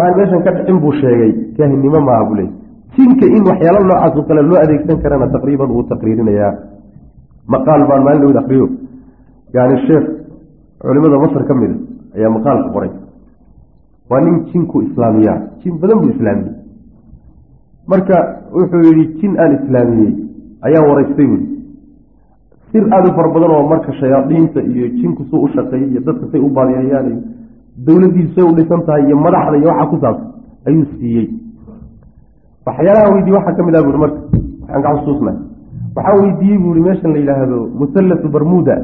waxaan meeshan ka dhicin buu sheegay. Kaahinnimo maaha buu leey jinka in waxyaalo noocaas oo kale loo adeegsan karana taqriiban uu taqriirinayaa maqaal baan maalin dhowd akriyo yani sheekh culimada masr ka mida ayaa maqaalka qoray. Waa nin jinku islaamiyaa jin badan buu islaamiyey. Marka wuxuu yidhi jin aan islaamiyey. Ayaan waraystay buui sir aada u fara badan oo marka shayaadiinta iyo jinku suu u shaqeeyay iyo dadka say u baadiyayaan say u dhisan tahay iyo madaxda iyo waxa ku saabsan ayuu siiyey. Waxyaalaha weydiye waxaa ka mid ah buui marka waxaan ka xusuusnay waxaa weydiiyey buui meeshan la yidhaahdo musalatu barmuda.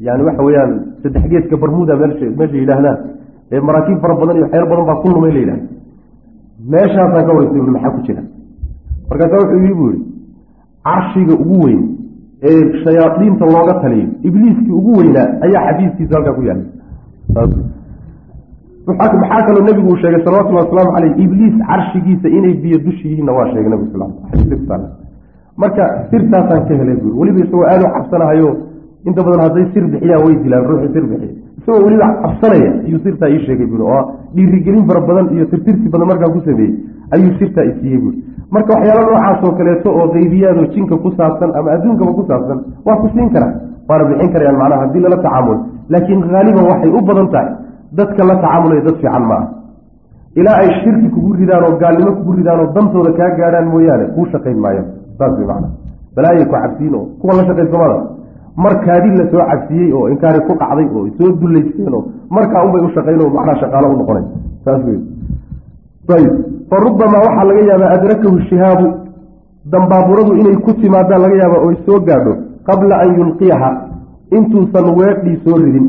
Yani waxa weeyaan saddex geeska barmuda meesha yidhaahdaan. Ee maraakiib fara badan iyo waxyaalo badan baa ku lumay la yidhahda meeshaasaan ka waraystay bui maxaa ku jira? Markaasa wuxuu yii buu yihi carshiga ugu weyn ee shayaadiinta looga taliyo ibliiskii ugu weynaa ayaa xadiiskiisa halkaa ku yaallay maxaa kaloo nebigu uu sheegay salawatullhi wasalaamu caleyh ibliis carshigiisa inay biyo dushi yihiinna waa sheegay nabig sal marka sirtaasaan ka helay buuri weliba isagoo aada u cabsanahayo inta badan hadday sir bixiyaan way dilaan ruuxii sir bixiya isagoo weliba cabsanaya ayuu sirtaa ii sheegay buuri oo dhiirigelin fara badan iyo tirtirsi badan markaa ku sameeyey ayuu sirtaa isiiyey buuri marka waxyaalo noocaas oo kaleeto oo qaybiyaadoo jinka ku saabsan ama adduunkaba ku saabsan waa ku siin karaa waana bixin karayaan macnaha haddii lala tacaamulo laakiin haaliban waxay u badan tahay dadka la tacaamulaya dad fiican ma ah ilaa ay shirki kugu ridaan oo gaalnimo kugu ridaan oo dantooda kaa gaadhaan mooyaane kuu shaqayn maayo. Saas way macna. Balaayay ku cabsiin oo kuwa la shaqaysamada markaadii la soo cabsiyey oo inkaari ku dhacday oo soo dullaysteen oo markaa unbay u shaqayn oo macnaa shaqaalo u noqonay. Saas wey ayb fa rubamaa waxaa laga yaabaa adrakahu shihaabu. Dambaaburadu inay ku timaadaan laga yaaba oy soo gaadho qabla an yulqiyaha. Intuusan weedhii soo ridin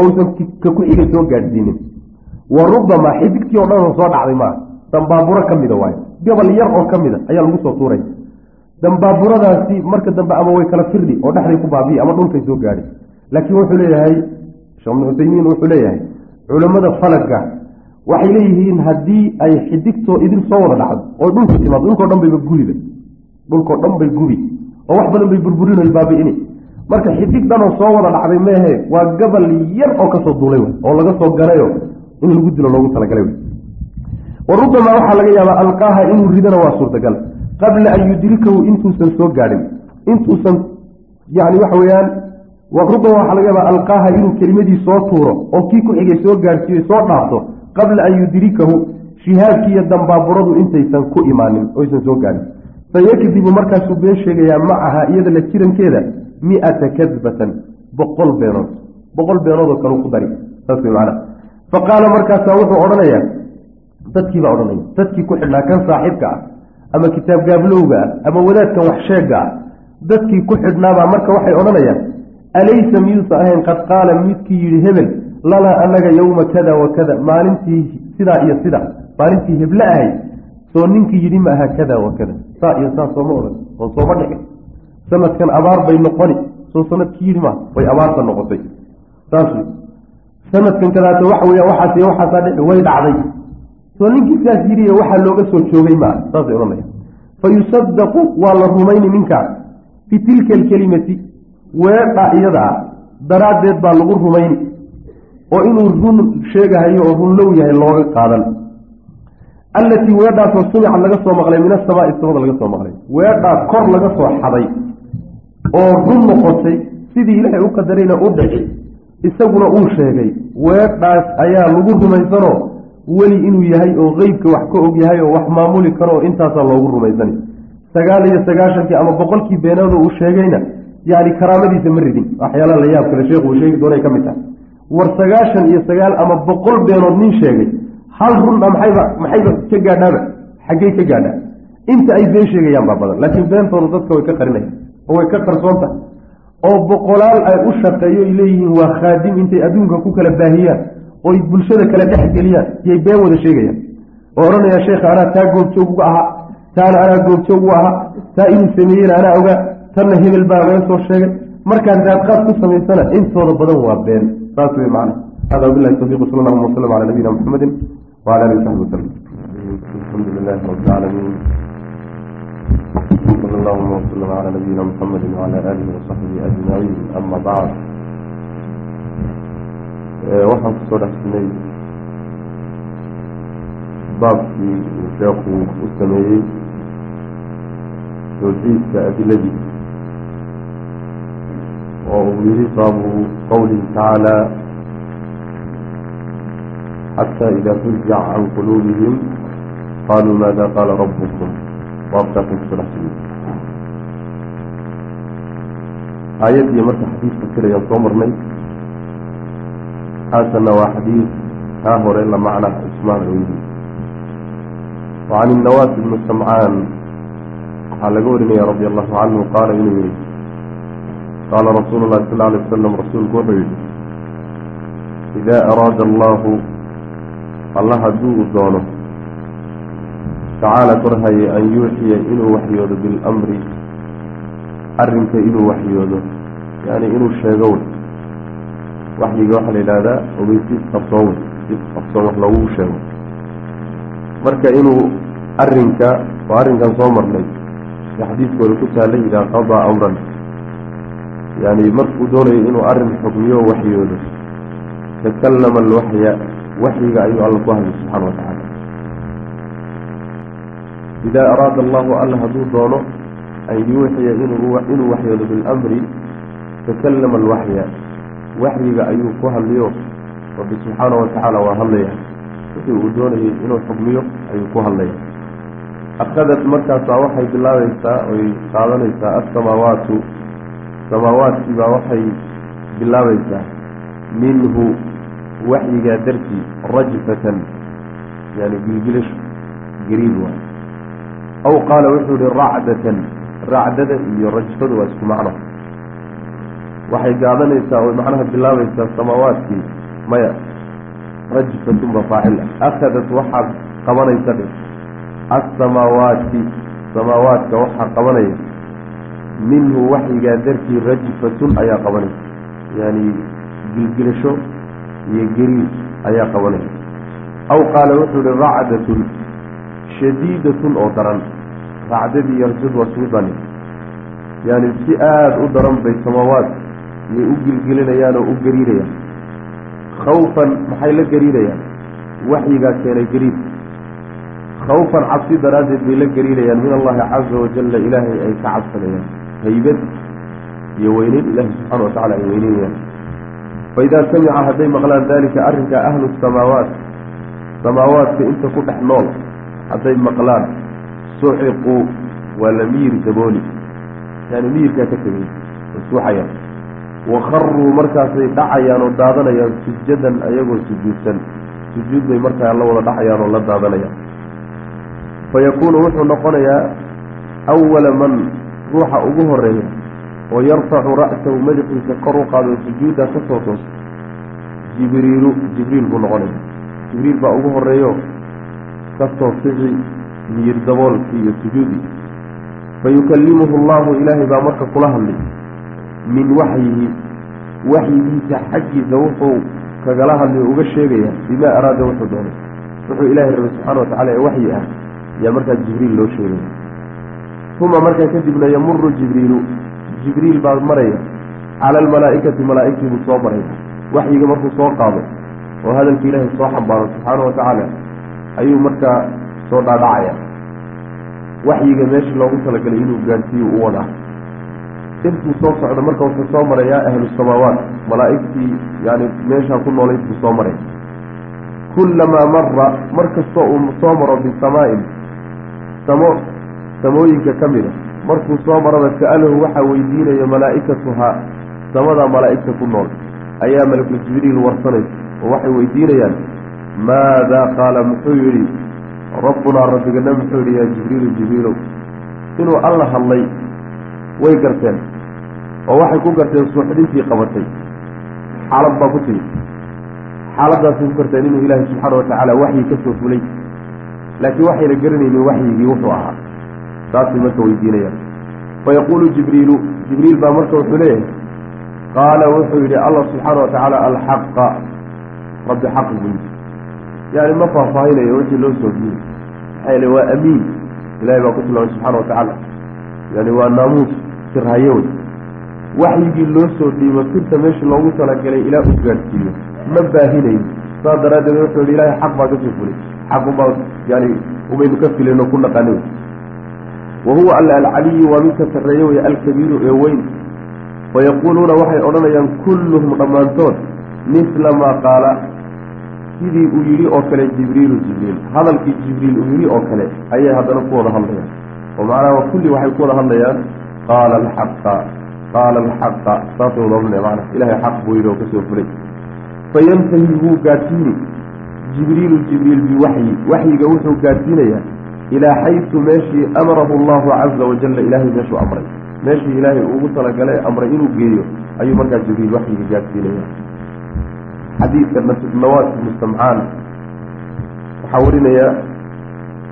ousan ka ku xigay soo gaadhsiinin. Wa rubamaa xidigtii oo dhan soo dhacday maaha dambaaburo ka mida waayo. Gobol yar oo ka mida ayaa lagu soo tuuray. Dambaaburadaasi marka dambe ama way kala firdi oo dhexday ku baabiyi ama dhulkay soo gaadhay laakiin wuxuu leeyahay sheekh ibnu cuthaymiin wuxuu leeyahay culammada falaga waxay leeyihiin haddii ay xidigtoo idin soo wada dhacdo oo dhulka timaado dhulkao dhan bayba guliba dhulkao dhan bay gubi oo wax badan bay burburin baabi'ini marka xidig dhanoo soo wada dhacday meehe waa gabal yar oo ka soo duulay oo laga soo galayo in lagu dilo loogu talagalay wa rubamaa waxaa laga yaabaa alqaaha inuu ridana waa suurtagal. Qabla an yudrikahu intuusan soo gaadhin. Intuusan yani waxa weeyaan rubama waxaa laga yaabaa alqaaha inuu kelimadii soo tuuro oo kii ku xigay soo gaadhsiiyo soo dhaafto qabla an yudrikahu shihaabkii iyo dambaaburadu intaysan ku imaanin oysan soo gaadhin. Fayakdibu markaasuu been sheegayaa macaha iyada la jirankeeda mi-ata kadbatan boqol beenood boqol beenoodoo kale ku dari saas way macana fa qaala markaasaa wuxuu odhanayaa dadkiibaa odhanaya dadkii ku xidhnaa kan saaxiibka ah ama kitaab gaablowga ah ama wadaadkan wax sheega ah dadkii ku xidhnaabaa marka waxay odhanayaan alaysa miyuusa ahayn qad qaala midkii yidhi hebel lanaa annaga yowma kada wa kada maalintii sidaa iyo sida maalintii heble ahayd soo ninkii yidhi ma aha kada wa kada saa iyo saa sooma odhan oo sooma dhicin sanadkan abaar bay noqoni. Soo sannadkii yidhi ma way abaarta noqotay. Saas sanadkan kadaata waxa weya waxaas iyo waxaasaa dhici way dhacday. Soo ninkii sidaas yidhi waxaa looga soo joogay maa saasay odhanaya fa yusadaqu waa la rumayni ninkaas fi tilka alkelimati weedha iyada ah daraaddeed baa lagu rumayni. Oo inuu run sheegahayo oo runlow yahay looga qaadan. Allatii weedhaasoo sumicad laga soo maqlay min asamaai samada laga soo maqlay. Weedhaa kor laga soo xaday oo run noqotay sidii ilaahay u qadarayna u dhici isaguna uu sheegay weedhaas ayaa lagu rumaysanoo weli inuu yahay oo qeybka wax ka og yahay oo wax maamuli karo oo intaasaa loogu rumaysani. Sagaal iyo sagaashankii ama boqolkii beenooda uu sheegayna yani karaamadiisa ma ridin. Waxyaalaha la yaab kale sheekhu uu sheegi doonay ka mid tahay war sagaashan iyo sagaal ama boqol beenood nin sheegay hal runna maxayba maxayba ka gaadhaaba xaggey ka gaadhaa inta ay been sheegayaan baa badan laakiin beentooda dadka way ka qarinayaan oo way ka qarsoon tahay oo boqolaal ay u shaqeeyo ay leeyihiin waa khaadim intay adduunka ku kala baahiyaan oy bulshada kale dhex geliyaan yay been wada sheegayaan. Oo odhanaya sheekha anaa taa goobjoog uga ahaa taana anaa goobjoog u ahaa taa inuu sameeyena anaa ogaa tanna hebel baa laga soo sheegay. Markaad raadqaad ku samaysana intooda badan waa been saas wey macna. Hada wabilahi tawfiq sal allahuma wasalam cala nabiyina muxamedin wcala alihi wasaxbi wasalam alxamdu lilahi rabi lcaalamiin sal allahuma wasalam cala nabiyina muxamedi wcala alihi wasaxbihi ajmaciin ama bacd waxaan ku soo dhexsinay baabkii uu sheekhu u sameeyey tawxiidka adiladiisa oo uu yihi baabu qowlihi tacaala xataa ida fuzica can quluubihim qaluu maada qaala rabukum baabkaasay ku soo dhex aayaddii marka xadiidka tirayaan soo marnay. Haasana waa xadiid kaa hore la macna ismaan yihi wacan innawaas ibnu samcaan waxaa laga warinaya radi allahu canhu qaala inuu yihi qaala rasuulu llahi sal alay wasalam rasuulku wuxuu yihi idaa araada allahu allah hadduu u doono tacaala korhaye an yuuxiya inuu waxyoodo bilamri arrinka inuu waxyoodo yani inuu sheego wey waxyiga waxaa la yidhahdaa ogeysiis qarsoon wey sis qarsoon wax loogu sheego. Marka inuu arrinka waa arrinkan soo marnay ee xadiiskooda ku taallay idaa qadaa amran yani markuu doonayo inuu arrin xukmiyo waxyoodo takallama alwaxya waxyiga ayuu alla ku hadlay subxaana wa tacaala. Idaa araada allahu alla hadduu doono an yuuxiya inuu waxyoodo bilamri takallama alwaxya waxyiga ayuu ku hadliyo rabbi subxaana wa tacaala waa hadlaya wixii uu doonayay inuu xukmiyo ayuu ku hadlaya akhadat markaasaa waxay bilaabaysaa oy qaadanaysaa alsamaawaatu samaawaadkiibaa waxay bilaabaysaa minhu waxyigaa dartii rajfatan yani gilgilasho gariib waay aw qaala wuxuu yihi racdatan racdada iyo rajfadu waa isku macno. Waxay gaadanaysaa oy macnaha bilaabaysaa samaawaadkii maya. Rajfatun ba faacil. Akhadat waxaad qabanaysa dhe assamaawaati samaawaadka waxaa qabanaya. Minhu waxyigaa dartii rajfatun ayaa qabanaysa. Yani gilgilasho iyo gariir ayaa qabanaya aw qaala wuxuu ihi racdatun shadiidatun oo daran racdadii rajadu waa suudani yani si aada u daran bay samaawaad yay u gilgelinayaan oo u gariirayaan. Khawfan maxay la gariirayaan? Waxyigaa keenay gariir. Khawfan cabsi daraaddeed bay la gariirayaan. Min allahi caza wajalla ilaahay ay ka cabsanayaan haybad iyo weyneyn ilaahi subxaana wa tacala ay weyneynayaan. Faidaa samica hadday maqlaan dalika arrinka ahlu samaawaat samaawaadka inta ku dhex nool hadday maqlaan suxiquu waa la miyir dabooli. Yani miyirkaa ka tegay suuxayaan. Wakharuu markaasay dhacayaan oo daadanayaan sujadan ayagoo sujuudsan. Sujuud bay markaa la wada dhacayaan oo la daadanayaan. Fayakuunu wuxuu noqonayaa awala man ruuxa ugu horreeya oo yarfacu ra'sahu madaxiisa kor u qaado sujuudda ka soo toos jibriilu jibriil buu noqonaya jibriil baa ugu horeeyo ka soo fici miyir daboolkii iyo sujuudii. Fayukallimuhu allahu ilaahay baa marka kula hadlay min waxyihi waxyigiisa xaggiisa wuxuu kagala hadlay uga sheegaya bimaa araada wuxuu doonay. Wuxuu ilaahay rabay subxana watacala ee waxyi ah yaa markaas jibriil loo sheegaya uma markaa kadibna yamuru jibriilu jibriil baa maraya cala almalaa'ikati malaa'igtii buu soo maraya waxyiga markuu soo qaado oo hadalka ilaahay soo xambaaro subxaana wa tacaala ayuu markaa soo dhaadhacaya. Waxyiga meeshii loogu talagalay inuu gaadhsiiyo u wadaa intuu soo socdo marka wuxuu soo marayaa ahlu samaawaat malaa'igtii yani meeshaa ku noolayd buu soo maraya kullamaa mara mar kastoo uu soo maro bisamaa-in samo samooyinka ka mida markuu soo maraba sa'alahu waxaa weydiinaya malaa'ikatuhaa samadaa malaa'igta ku nool. Ayaa malakul jibriil warsanaysa oo waxay weydiinayaan maadaa qaala muxuu yidhi rabbunaa rabbigana muxuu yidhi yaa jibriilu jibriilow inuu alla hadlay way garteen oo waxay ku garteen suuxdintii qabatay. Xaalad baa ku timi xaaladdaasay ku garteen inuu ilaahay subxaana wa tacaala waxyi ka soo fulay. Laakiin waxayna garanaynin waxyigii wuxuu ahaa. Saasay marka weydiinayaan. Fayaquulu jibriilu jibriil baa marka wuxuu leeyahay qaala wuxuu yidhi allah subxaana wa tacaala alxaqa. Rabbi xaq buu yidhi yani ma faahfaahinayo wixii loo soo diiyey maxaa yeele waa amiin ilahay baa ku tilmaamay subxana wa tacaala yani waa naamuus sirhayo wey waxyigii loo soo dhiibo sirta meesha loogu talagalay ilaa uu gaadhsiiyo ma baahinayo saas daraaddeed wuxuu yihi ilaahay xaq baa ka soo fulay xaqunbaa yani ubaynu ka filayno ku naqanin wa huwa alla alcaliyu waa midka sarreeye wey alkabiiru ee weyn wayaquuluuna waxay odhanayaan kulluhum dhammaantood misla maa qaala sidii uu yidhi oo kale jibriilu jibriil. Hadalkii jibriil uu yidhi oo kale ayay haddana ku wada hadlayaan. Oo macnaha kulli waxay ku wada hadlayaan qaala alxaqa qaala alxaqa saasay wada hadlaya macana ilahay xaq buu yidhi oo ka soo fulay. Fayantahi wuu gaadsiini jibriilu jibriil biwaxyi waxyiga wuxuu gaadsiinayaa ilaa xaysu meeshii amarahu allahu caza wajalla ilaahay meeshuu amray. Meeshii ilaahay ugu talagalay amray inuu geeyo ayuu markaa jibriil waxyiga gaadsiinaya xadiidka nawaas ibnu samcaan waxaa warinaya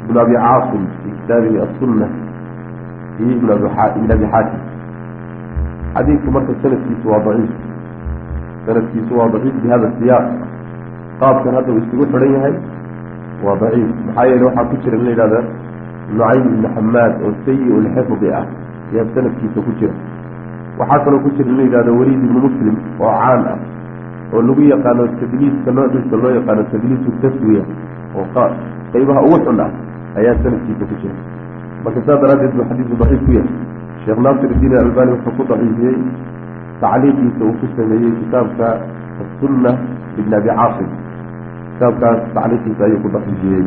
ibnu abi caasim fi kitaabihi asunna iyo ibn abi ibn xaakim xadiidku marka sanadkiisu waa daciif. Sanadkiisu waa daciif bi siyaaq. Qaabkan hadda uu isugu xidhan yahay waa daciif. Maxaa yeele waxaa ku jira in la yidhahda nucaym ibni xamaad oo sayi lxifdi ah ayaa sanadkiisa ku jira. Waxaa kaloo ku jira in la yidhahdo weliid ibnu muslim oo caan ah oo lagu yaqaano tadliiska noociisa loo yaqaano tadliisu taswiya oo qeybaha ugu xun ah ayaa sanadkiisa ku jira. Marka saas daraaddeed buu xadiisu daciif ku yahay. Sheekh naasir iddiin albani wuxuu ku daciifiyey tacliiqiisa uu ku sameeyey kitaabka asunna ibn abi caasim kitaabkaas tacliiqiisa ayuu ku daciifiyey.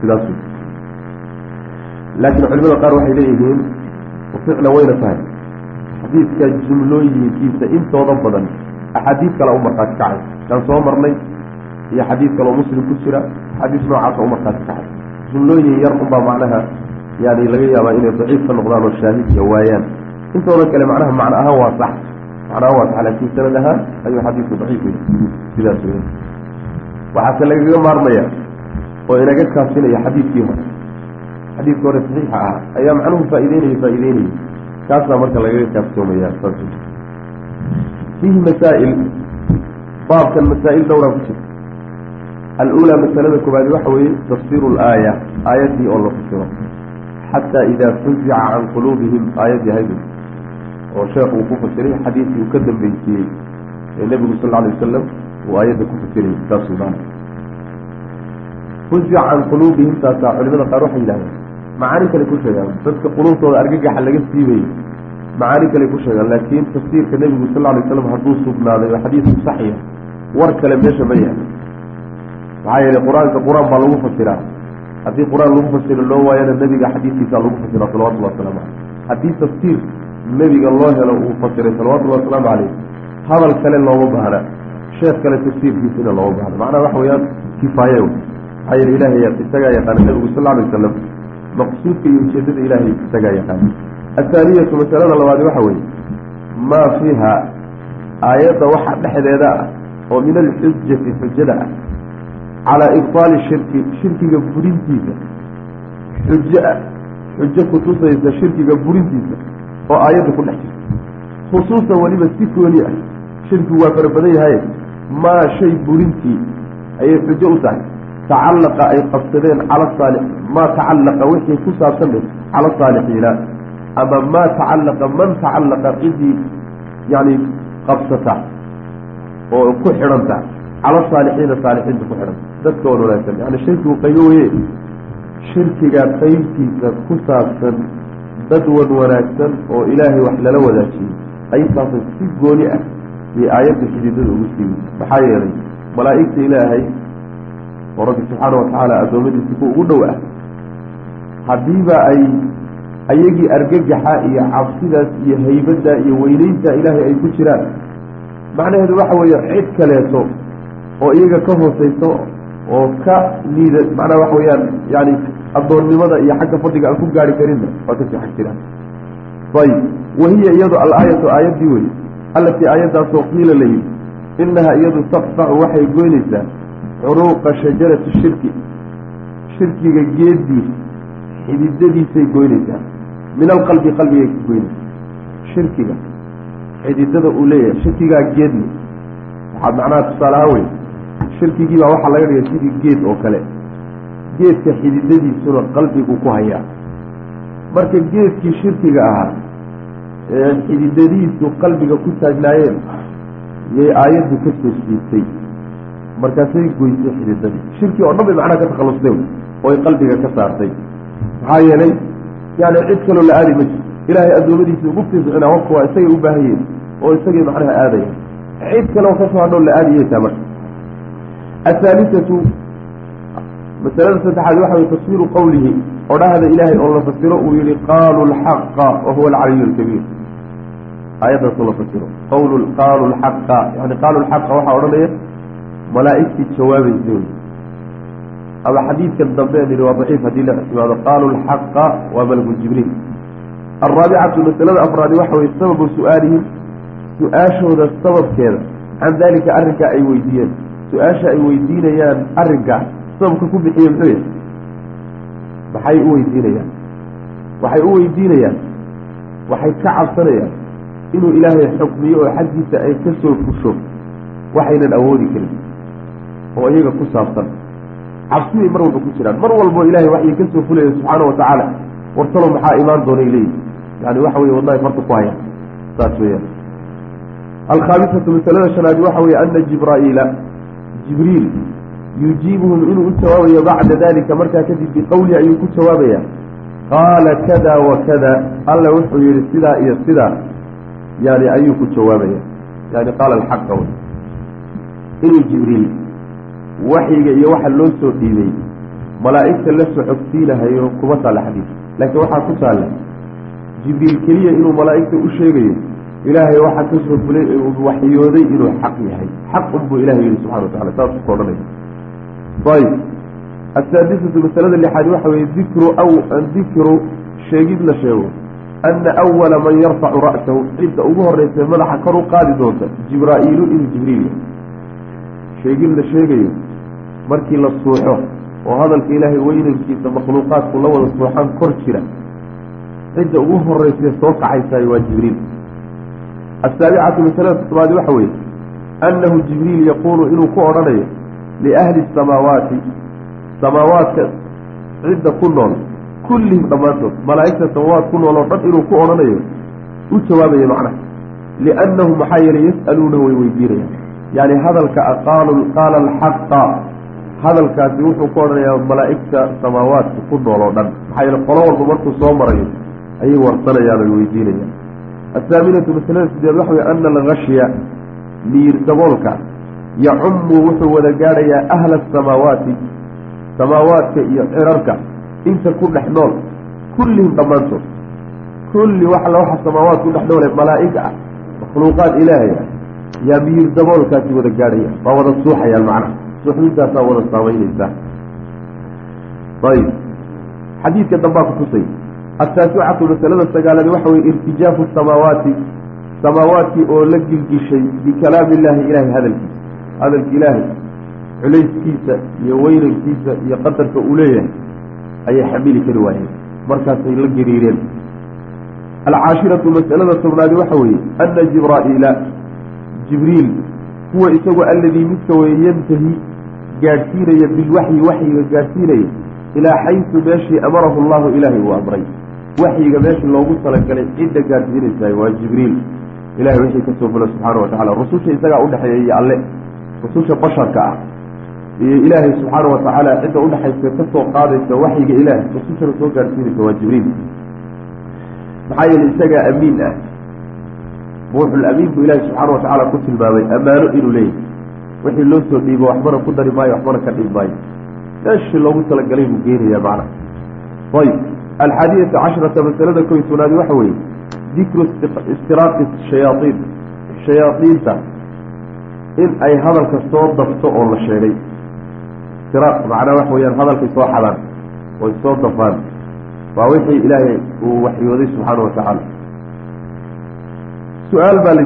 Sidaas laakiin culimada qaar waxay leeyihiin ficlan wayna tahay. Xadiidka jumlooyinkiisa intooda badan axaadiid kale u markhaati kacay kaan soo marnay iyo xadiid kaleo muslim ku jira xadiis noocaasa u markhaati kacay jumlooyin yar unbaa macnaha yani laga yaabaa inay daciif ka noqdaan oo shaahidka waayaan intooda kale macnaha macno ahaan waa sax macno ahaan waa sax laakiin sanad ahaan ayuu xadiidku daciif wey sidaas wey waxaase lagaga maarmaya oo inaga kaasinaya xadiidkii hore xadiidkii hore saxiixa ah ayaa macnuhu faa'ideynaya faa'ideynaya kaasaa marka lagaga kaafsoomaya saas fiihi masaa'il baabkan masaa'il dhowraa ku jirta al-uulaa masalada koobaad waxa weeye tafsiru alaaya aayaddii oo la fasiro xataa idaa fuzica can quluubihim aayaddii haydu oo sheekhu uu ku fasiray xadiidkii uu ka dambeysiyey ee nebigu sal alay wasalam uu aayadda ku fasirayay saas maana fuzica can quluubihim taasaa culimada qaar waxay yidhahdeen macaani kale ku sheegaan dadka quluubtooda argagaxa laga siibayo macaani kale ku sheegaan laakiin tafsiirka nebigu sal alay slam hadduu sugnaaday oo xadiidku saxiya war kale meesha ma yaalo maxaa yeelay qur'aanka qur'aan baa lagu fasiraa haddii qur'aan lagu fasiro loo waayana nebiga xadiidkiisa lagu fasira salawatullahi waslamu caleyh haddii tafsiir nebiga loo helo uu fasiray salawatullahi wasalaamu caleyh hadal kale looma baahna. Sheekh kale tafsiirkiisina looma baahna. Macnaha waxa weeyaan kifaaye maxaa yeele ilahay isagaa yaqaana nebigu sal alay wasalam maqsuudka iyo ujeedada ilaahay isagaa yaqaana athaaniyatu masalada labaad waxa weeye maa fiiha aayadda waxa dhexdeeda ah oo min alxujati xujada ah calaa ibtaali shirki shirkiga burintiisa xujo ah xujo kutusaysa shirkiga burintiisa oo aayadda ku dhex jirta khusuusan weliba si gooni ah shirkigu waa fara badan yahay maa shay burintii ayay xujo u tahay tacallaqa ay qabsadeen cala saali maa tacallaqa wixii ku saabsan cala saalixiina ama maa tacallaqa man tacallaqa cidii yani qabsata oo ku xidhanta cala saalixiina saalixiinta ku xidhanta dadka wan wanaagsan yani shirkigu qaybo weye shirkiga qaybtiisa ku saabsan dad wan wanaagsan oo ilaahay wax lala wadaajiyey qaybtaasa si gooni ah iyo aayadda xididada ugu siibi maxaa yeelay malaa'igta ilaahay oo rabbi subxaana watacaala addoommadiisa ku ugu dhow ah haddiiba ay ayagii argagaxa iyo cabsidaas iyo haybadda iyo weyneynta ilaahay ay ku jiraan. Macnaheedu waxa weeye cid kaleeto oo iyaga ka hooseyso oo ka liida macnaha waxa weeyaan yani addoonnimada iyo xagga fadliga aan ku gaari karinna waa ka sii xag jiraan. Ayib. Wahiya iyadu al-aayatu aayaddii wey allatii aayaddaasoo qiila la yidhi innaha iyadu taqfacu waxay goynaysaa curuuqa shajarati shirki. Shirkiga geeddiis xididadiisay goynaysaa min alqalbi qalbigay ka goynaysaa shirkiga. Xididada uu leeyahay. Shirkigaa geedle waxaad macnaha tusaale ahaan wey shirkigii baa waxaa laga dhigay sidii geed oo kale. Geedka xididadiisuna qalbigu ku hayaa. Marka geedkii shirkiga ahaa ee xididadiisu qalbiga ku taagnaayeen yay aayaddu ka soo siibtay. Markaasay goysay xididadii. Shirkii oo dhan bay macnaha ka takhalustay oy qalbiga ka saartay. Maxaa yeelay yani cid kaloo la aadi ma jirto ilaahay addoommadiisa ugu fiiscinaa wafka waa isagay u baahayeen oo isagay macnaha aadaya cid kaleo ka soo hadhow la aadiyeysaa marka. Athaalisatu masalada saddexaad waxa way tafsiiru qowlihi odhahda ilaahay oo la fasiro uu yihi qaaluu lxaqa wa alcaliyu alkabiir aayaddaasoo la fasiro. Qawlu qaalu lxaqa yani qaalu lxaqa waxaa odhanaya malaa'igtii jawaabaysa ama xadiidkan dambe nidhi waa daciif haddii la ictimaado qaalu lxaqa waa malaku jibriil. Alraabicatu masalada afraadi waxa weye sababu su'aalihim su'aashooda sababkeeda. Can dalika arrinkaa ay weydiiyeen. Su'aasha ay weydiinayaan arrinkaa sababka ku bixiye muxuu yahay? Maxay u weydiinayaan. Waxay u weydiinayaan. Waxay ka cabsanayaan inuu ilaahay xukmiyo oo xaggiisa ay ka soo fusho. Waxaynan awoodi karin oo iyaga ku saabsan cabsibay mar walba ku jiraan. Mar walbo ilahay waxay ka soo fulaya subxaana watacaala wartalo maxaa imaan doonay leeyihi yani waxa weye wadnahay farta ku hayaan saas weyaan alkhaamisatu masalada shanaadi waxa weye ana jibraa'iila jibriil yujiibuhum inuu u jawaabayo bacda dalika markaa kadib biqowli ayuu ku jawaabaya qaala kada wa kada. Alla wuxuu yihi sidaa iyo sidaa. Yani ayuu ku jawaabaya yani qaala alxaqa inuu jibriil waxyiga iyo waxa loo soo dhiibay malaa'igta la socodsiinahayo kuma taalla xadiis laakiin waxaa ku taalla jibriil keliya inuu malaa'igta u sheegayo ilaahay waxaa ka soo fulay ee uu waxyooday inuu xaq yahay. Xaq unbuu ilahay yihi subxana watacala saasuu ka odhanaya. Ayb asaadisatu masalada lixaad waxa weye dikru aw dikru sheegid la sheego. Ana awala man yarfacu ra'sahu cidda ugu horeysa madaxa kor u qaadi doonta jibraa'iilu inuu jibriil. Yahay sheegid la sheegayo markii la suuxo oo hadalka ilaahay weynankiisa makhluuqaadku la wada suuxaan kor jira cidda ugu horeysa soo kacaysaay waa jibriil. Asaabicatu masalada toddobaadi waxa weeye annahu jibriil yaquulu inuu ku odhanayo liahli samaawaati samaawaadka cidda ku nool kullihim dhammaantood malaa'igta samaawaat ku nool oo dhan inuu ku odhanayo u jawaabayo macnaha liannahum maxaa yeelay yas'aluuna way weydiinayaan. Yani hadalka qaal qaala alxaqa hadalkaasi wuxuu ku odhanayaa malaa'igta samaawaadka ku nool oo dhan. Maxaa yeele qolo walba markuu soo marayo ayay warsanayaan oy weydiinayaan. Athaaminatu masalada sideed waxa wey ana algashya miir daboolka yacumu wuxuu wada gaadhayaa ahla asamaawaati samaawaadka iyo cirarka inta ku dhex nool kullihim dhammaantood. Kulli wax alla waxa samaawaad ku dhex noole malaa'ig ah makhluuqaad ilaahay ah yaa miir daboolkaasi wada gaadhaya waa wada suuxayaan macnaha suuxdintaasaa wada saamaynaysaa. Ayib. Xadiidka dambaa kutusay ataasicatu masalada sagaaladi waxa weye irtijaafu samaawaati. Samaawaadkii oo la gilgishay bikalaami illaahi ilaahay hadalkiisa. Hadalka ilaahay culayskiisa iyo weynankiisa iyo qadarka uu leeyahay ayay xamili kari waayeen. Markaasay la gariireen alcaashiratu masalada tobnaadi waxa weeye ana jibraa'iila jibriil huwa isagu alladii midka weye yantahi gaadhsiinaya bilwaxyi waxyiga gaadhsiinaya ilaa xaysu meeshii amarahu allahu ilaahay uu amray. Waxyiga meeshii loogu talagalay cidda gaadhsiinaysaay waa jibriil. Ilahay wixii ka soo fula subxaana wa tacala rususha isagaa udhexeeya iyo alle. Rususha basharka ah. Iyo ilaahay subxaana wa tacaala cidda udhexaysa ka soo qaadaysa waxyiga ilaahay rusushana soo gaadhsiinaysa waa jibriil. Maxaa yeele isagaa amiin ah. Ruuxul amiin buu ilaahi subxaana wa tacaala ku tilmaamay ammaano inuu leeyahay wixii loo soo dhiibo waxbana ku dari maayo waxbana ka dhib maayo. Meeshii loogu talagalay buu geenayaa macna. Ayib alxaadiyata cashrata masalada koy toonaadi waxa weeye dikru istiraaqi shayaaiin shayaadiinta in ay hadalka soo dafto oo la sheegay. Istiraaq macnaa waxa weyaan hadalkay soo xadaan oy soo dafaan waa wixii ilaahay uu waxyooday subxaana wa tacaala su'aal baa la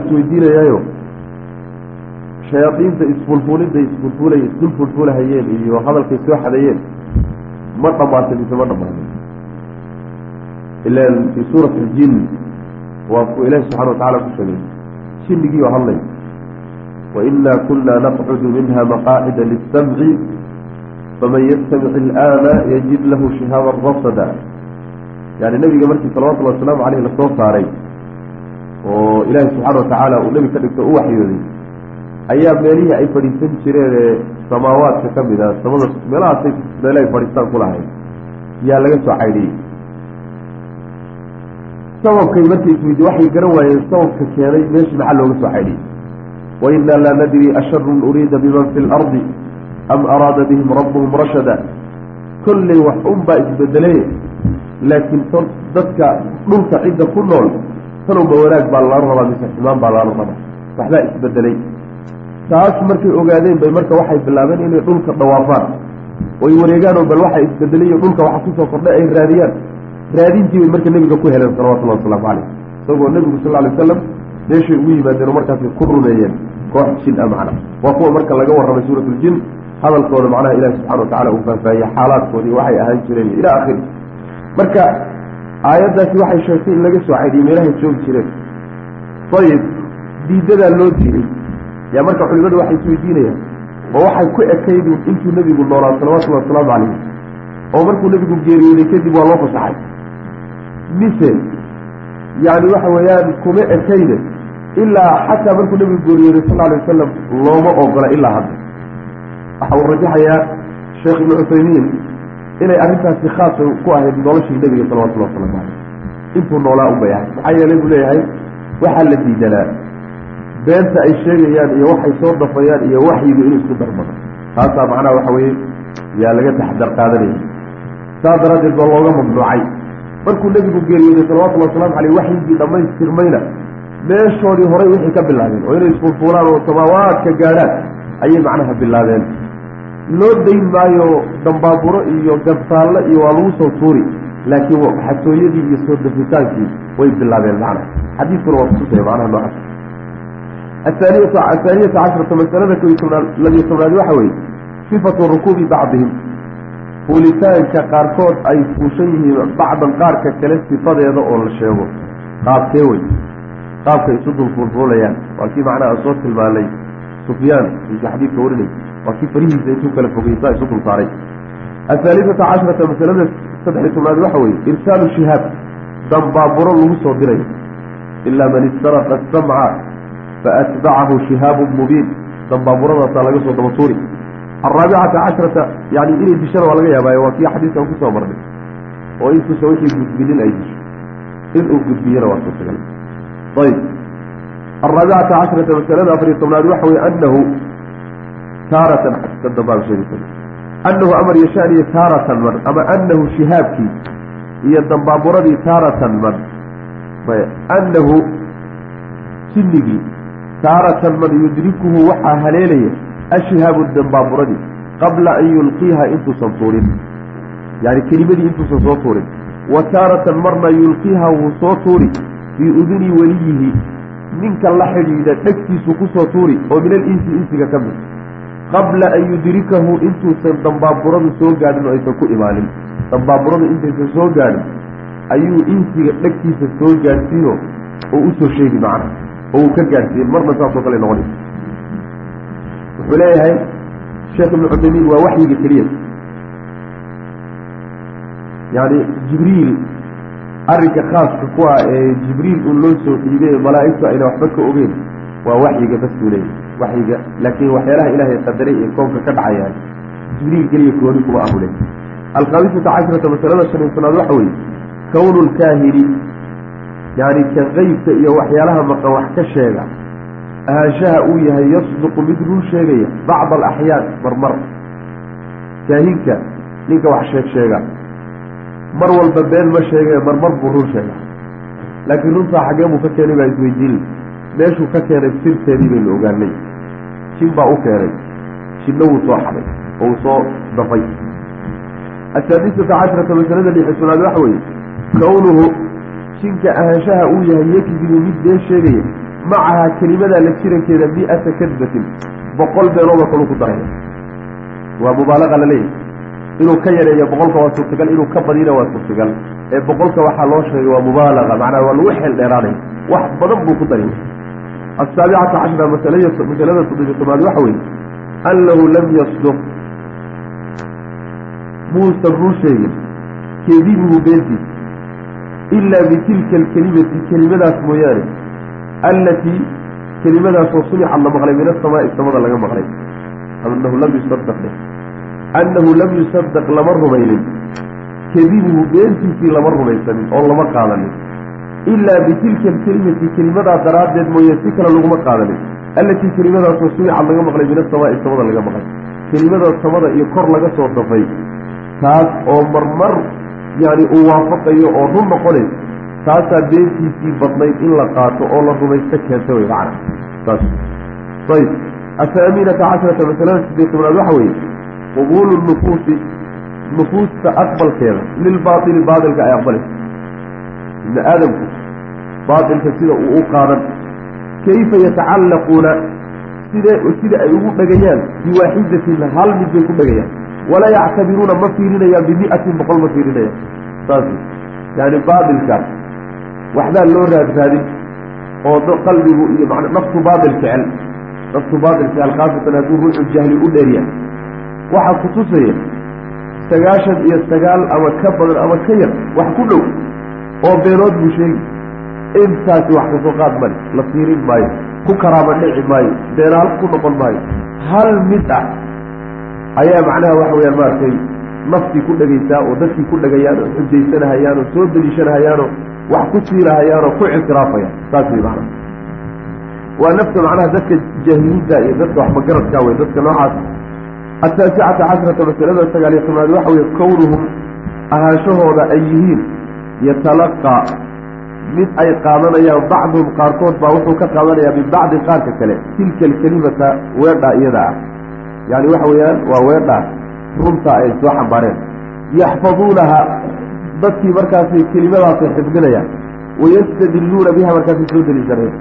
shayaadiinta isfulfulidda isfulfulay isdul fulfulahayeen iyo hadalkay soo xadayeen ma dhamaatay mise ma dhamaatay ilan fii suurati aljin waa kuu ilaahi subxana wa tacala ku sheegay jinnigii oo hadlay wainaa kunaa naqcudu minha maqaacida lisamci faman yastamic ilaana yajid lahu shihaaban rasada. Yani nebiga markii salawatullhi wasalaamu caleyh la soo saaray oo ilaahi subxaana wa tacaala uu nebi ka dhigto u waxyooday ayaa meelihii ay fadhiisan jireen ee samaawaadka ka mid ah. Samada meelahaasay meelahay fadhiistaan ku yaa laga soo caydhiyey sababkay markay isweydi waxay garan waayeen sababka keenay meeshii maxaa looga soo caydhiyey wa innaa laa nadri asharun uriida biman fi lardi am araada bihim rabbuhum rashada. Kolley wax unbaa isbedelay laakiin dadka dhulka cidda ku nool tanunba wanaag baa lala rabaa mise xumaan baa lala rabaa. Waxbaa isbedelay taas markay ogaadeen bay marka waxay bilaabeen inay dhulka dhawaafaan. Oy wareegaanoo bal waxa isbedelay dhulka waxa ku soo kordhay ay raadiyaan. Raadintii bay marka nebiga ku heleen salawatullahi wasalaamu caleyh isagoo nebigu sal ly slam meeshay ugu yimaadeen oo markaasay ku rumeeyeen koox jin a macna waa kuwa marka laga warramay suuratuljin hadalkooda macnaha ilahi subxana watacala uu faahfaahiyey xaalaadkoodii waxay ahaan jireen ila akhiri marka aayaddaasi waxay sheegtay in laga soo caydhiyey meelahay joogi jireen. Ayib diidadaa loo diiday yaa marka culimadu waxay isweydiinayaan ma waxay ku ekaydun intuu nebigu noolaa salawatullahi wasalaamu calayh oo markuu nebigu geeriyooday kadib waa loo fasaxay. Mise yani waxa weeyaan kuma ekayne ilaa xataa markuu nebigu geeriyooday sal alay wasalam looma ogola ilaa hadda. Waxa uu rajaxayaa sheekh ibnu cuthaymiin inay arrintaasi khaasa ku ahayd noloshii nebiga salawatullahi waslamu caleyh intuu noolaa un bay ahayd maxaa yeelay buu leeyahay waxaa la diidanaa beenta ay sheegayaan iyo waxay soo dhafayaan iyo waxyigu inuu isku darmado. Taasaa macnaha waxa weeye yaa laga taxdar qaadanaya saas daraaddeed baa looga mamnuucay. Markuu nebigu geeriyooday salawatullahi waslamu caleyh waxyigii dhammaystirmayna meeshoodii horay wixii ka bilaabeen oo inay isfulfuulaan oo samaawaadka gaadhaan ayay macnaha bilaabeen. Loo dayn maayo dambaaburo iyo gabsaallo iyo waa lagu soo tuuri laakiin xatooyadii iyo soo dafitaankii way bilaabeen macnaha. Xadiiskuna waa kutusaya macnaha noocaas ahaaniyata casharata masalada ko labiyo tobnaad waxa weeye sifatu rukuubi bacdihim fuulitaanka qaarkood ay fuushan yihiin bacdan qaarka kale sifadeeda oo la sheego qaabkee wey qaabka isu dul fuulfuulayaan waa kii macnaha soo tilmaanay sufyaan inka xadiidka warinay waa kii farihiisa intuu kala fogeysaa isu dul saaray athaalithata casharata masalada saddexiy tobnaad waxa weeye irsaalu shihaab dambaaburo lagu soo dirayo ilaa man istaraqa asamca faatbacahu shihaabun mubiin dambaaburadaasaa laga soo daba tuuri alraabicata casharata yani inay dishana waa laga yaabaayo waa kii xadiiskan ku soo marnay oo intuusa wixii gudbinin ay disho inuu gudbiyana waa suurtagal ayb alraabicata casharata masalada afariy tobnaad waxa weye anahu taaratan xadiiska dambaaba sheegaysa anahu amar yashaaniyo taaratan man ama anahu shihaabkii iyo dambaaburadii taaratan man anahu jinnigii taaratan man yudrikuhu waxaa haleelaya ashihaabu dambaaburadii qabla an yulqiiha intuusan tuurin. Yani kelimadii intuusan soo tuurin. Wa taaratan marna yulqiiha wuu soo tuuri fii uduni weliyihi ninka la xidhiidha dhegtiisu ku soo tuuri oo min alinsi insiga ka mid. Qabla an yudrikahu intuusan dambaaburadu soo gaadhin oo aysan ku imaanin. Dambaaburadu intaysan soo gaadhin ayuu insiga dhegtiisa soo gaadhsiino oo u soo sheegi macna oo uu ka gaadhsiiyen marna saasoo kale noqonaysa wuxuu leeyahay sheekh ibnu cuthaymiin waa waxyiga keliya. Yani jibriil arrinka khaaska ku ah ee jibriil un loo soo dhiibay malaa'igtu ayna waxba ka ogeyn waa waxyiga bas buu leeyahay. Waxyiga laakiin waxyaalaha ilaahay qadaray ee koonka ka dhacayaan jibriil keliya kooni kuma ahu le alkhaamisata cashrata masalada shan iyo tanaad waxa weeye kownu lkaahini yani ka qeybka iyo waxyaalaha maqan wax ka sheega ahaanshaha uu yahay yasduqu mid run sheegaya bacda alaxyaan marmar. Kaahinka ninka wax sheeg sheega mar walba been ma sheegee marmar buu run sheega. Laakiin runtaa xaggee buu ka keenay baa isweydiin. Meeshuu ka keenay sirteedii baynu ogaanay. Jin baa u keenay. Jinna wuu soo xaday oo uu soo dafay. Asaadisata cashrata masalada lixisanaad waxa weeye kownuhu jinka ahaanshaha uu yahay yakdibu mid been sheegaya macahaa kelimadaa la jirankeeda mi-ata kadbatin boqol beenoodoo kaluu ku daraya. Waa mubaalaqa la leeyahay. Inuu ka yareeyo boqolka waa suurtagal inuu ka badina waa suurtagal. Ee boqolka waxaa loo sheegay waa mubaalaqa macnaa waa lagu xeel dheeraanaya. Wax badan buu ku daray asaabicata cashra masalada toddobiy tobnaad waxa weeye annahu lam yasduq. Muusan run sheegin. Kedibuhu beentiis ilaa bitilka alkelimati kelimadaas mooyaane allatii kelimadaasoo sumicad la maqlay min asamaai samada laga maqlay anahu lam yusadaq annahu lam yusadaq lama rumaynin kadibuhu beentiisii lama rumaysanin oo lama qaadanin ilaa bitilka alkelimati kelimadaa daraaddeed mooye si kale laguma qaadanin allatii kelimadaasoo sumicad laga maqlay min asamaa'i samada laga maqlay kelimada samada iyo kor laga soo dafay taas oo marmar yani uu waafaqayo oo run noqonays taasaa beentiisii badnayd in la qaato oo la rumaysto keenta wey macana saas. Ayb athaaminata casharata masalada sideed tobnaad waxa weeye qubuulu nufuusi nufuusta aqbalkeeda lilbaaili baatilka ay aqbalayso ibni aadamku baatilka sida uu u qaadan kayfa yatacallaquuna side sida ay ugu dhegayaan biwaaxidatin hal mid bay ku dhegayaan walaa yactabiruuna ma fiirinayaan bimi'atin boqol ma fiirinayaan saas yani baatilka waxbaa loo raadraadin oo qalbigu iyo man naftu baatil jecel naftu baatil jecel khaasatan hadduu ruuxu jahli u dheerya waxaa kutusaya sagaashan iyo sagaal ama ka badan ama ka yar wax ku dhow oo beenood buu sheegi intaasi wax ka soo qaad male la fiirin maayo ku karaama dhici maayo beenaal ku noqon maayo hal mid ah ayaa macnaha waxa weyaan maaragtay naftii ku dhegaysaa oo dadkii ku dhegayaan oo soo deliishanahayaanoo wax ku siirahayaanoo ku ictiraafayaan. Saas way macnaha. Waa nafta macnaha dadka jaahiliinta iyo dadka waxmagaradka wey dadka noocaas. Ataasicata cashrata masalada sagaal iyo tobnaad waxa weye kownuhum ahaanshahooda ay yihiin yatalaqaa mid ay qaadanayaan bacduhum qaarkood baa wuxuu ka qaadanayaa min bacdi qaarka kale tilka alkelimata weedhaa iyada ah yani waxa weeyaan waa weedhaa runta ay soo xambaareen. Yaxfaduunaha dadkii markaasay kelimadaasay xifdinayaan wayastadilluuna biha markaasay soo deliishanayaan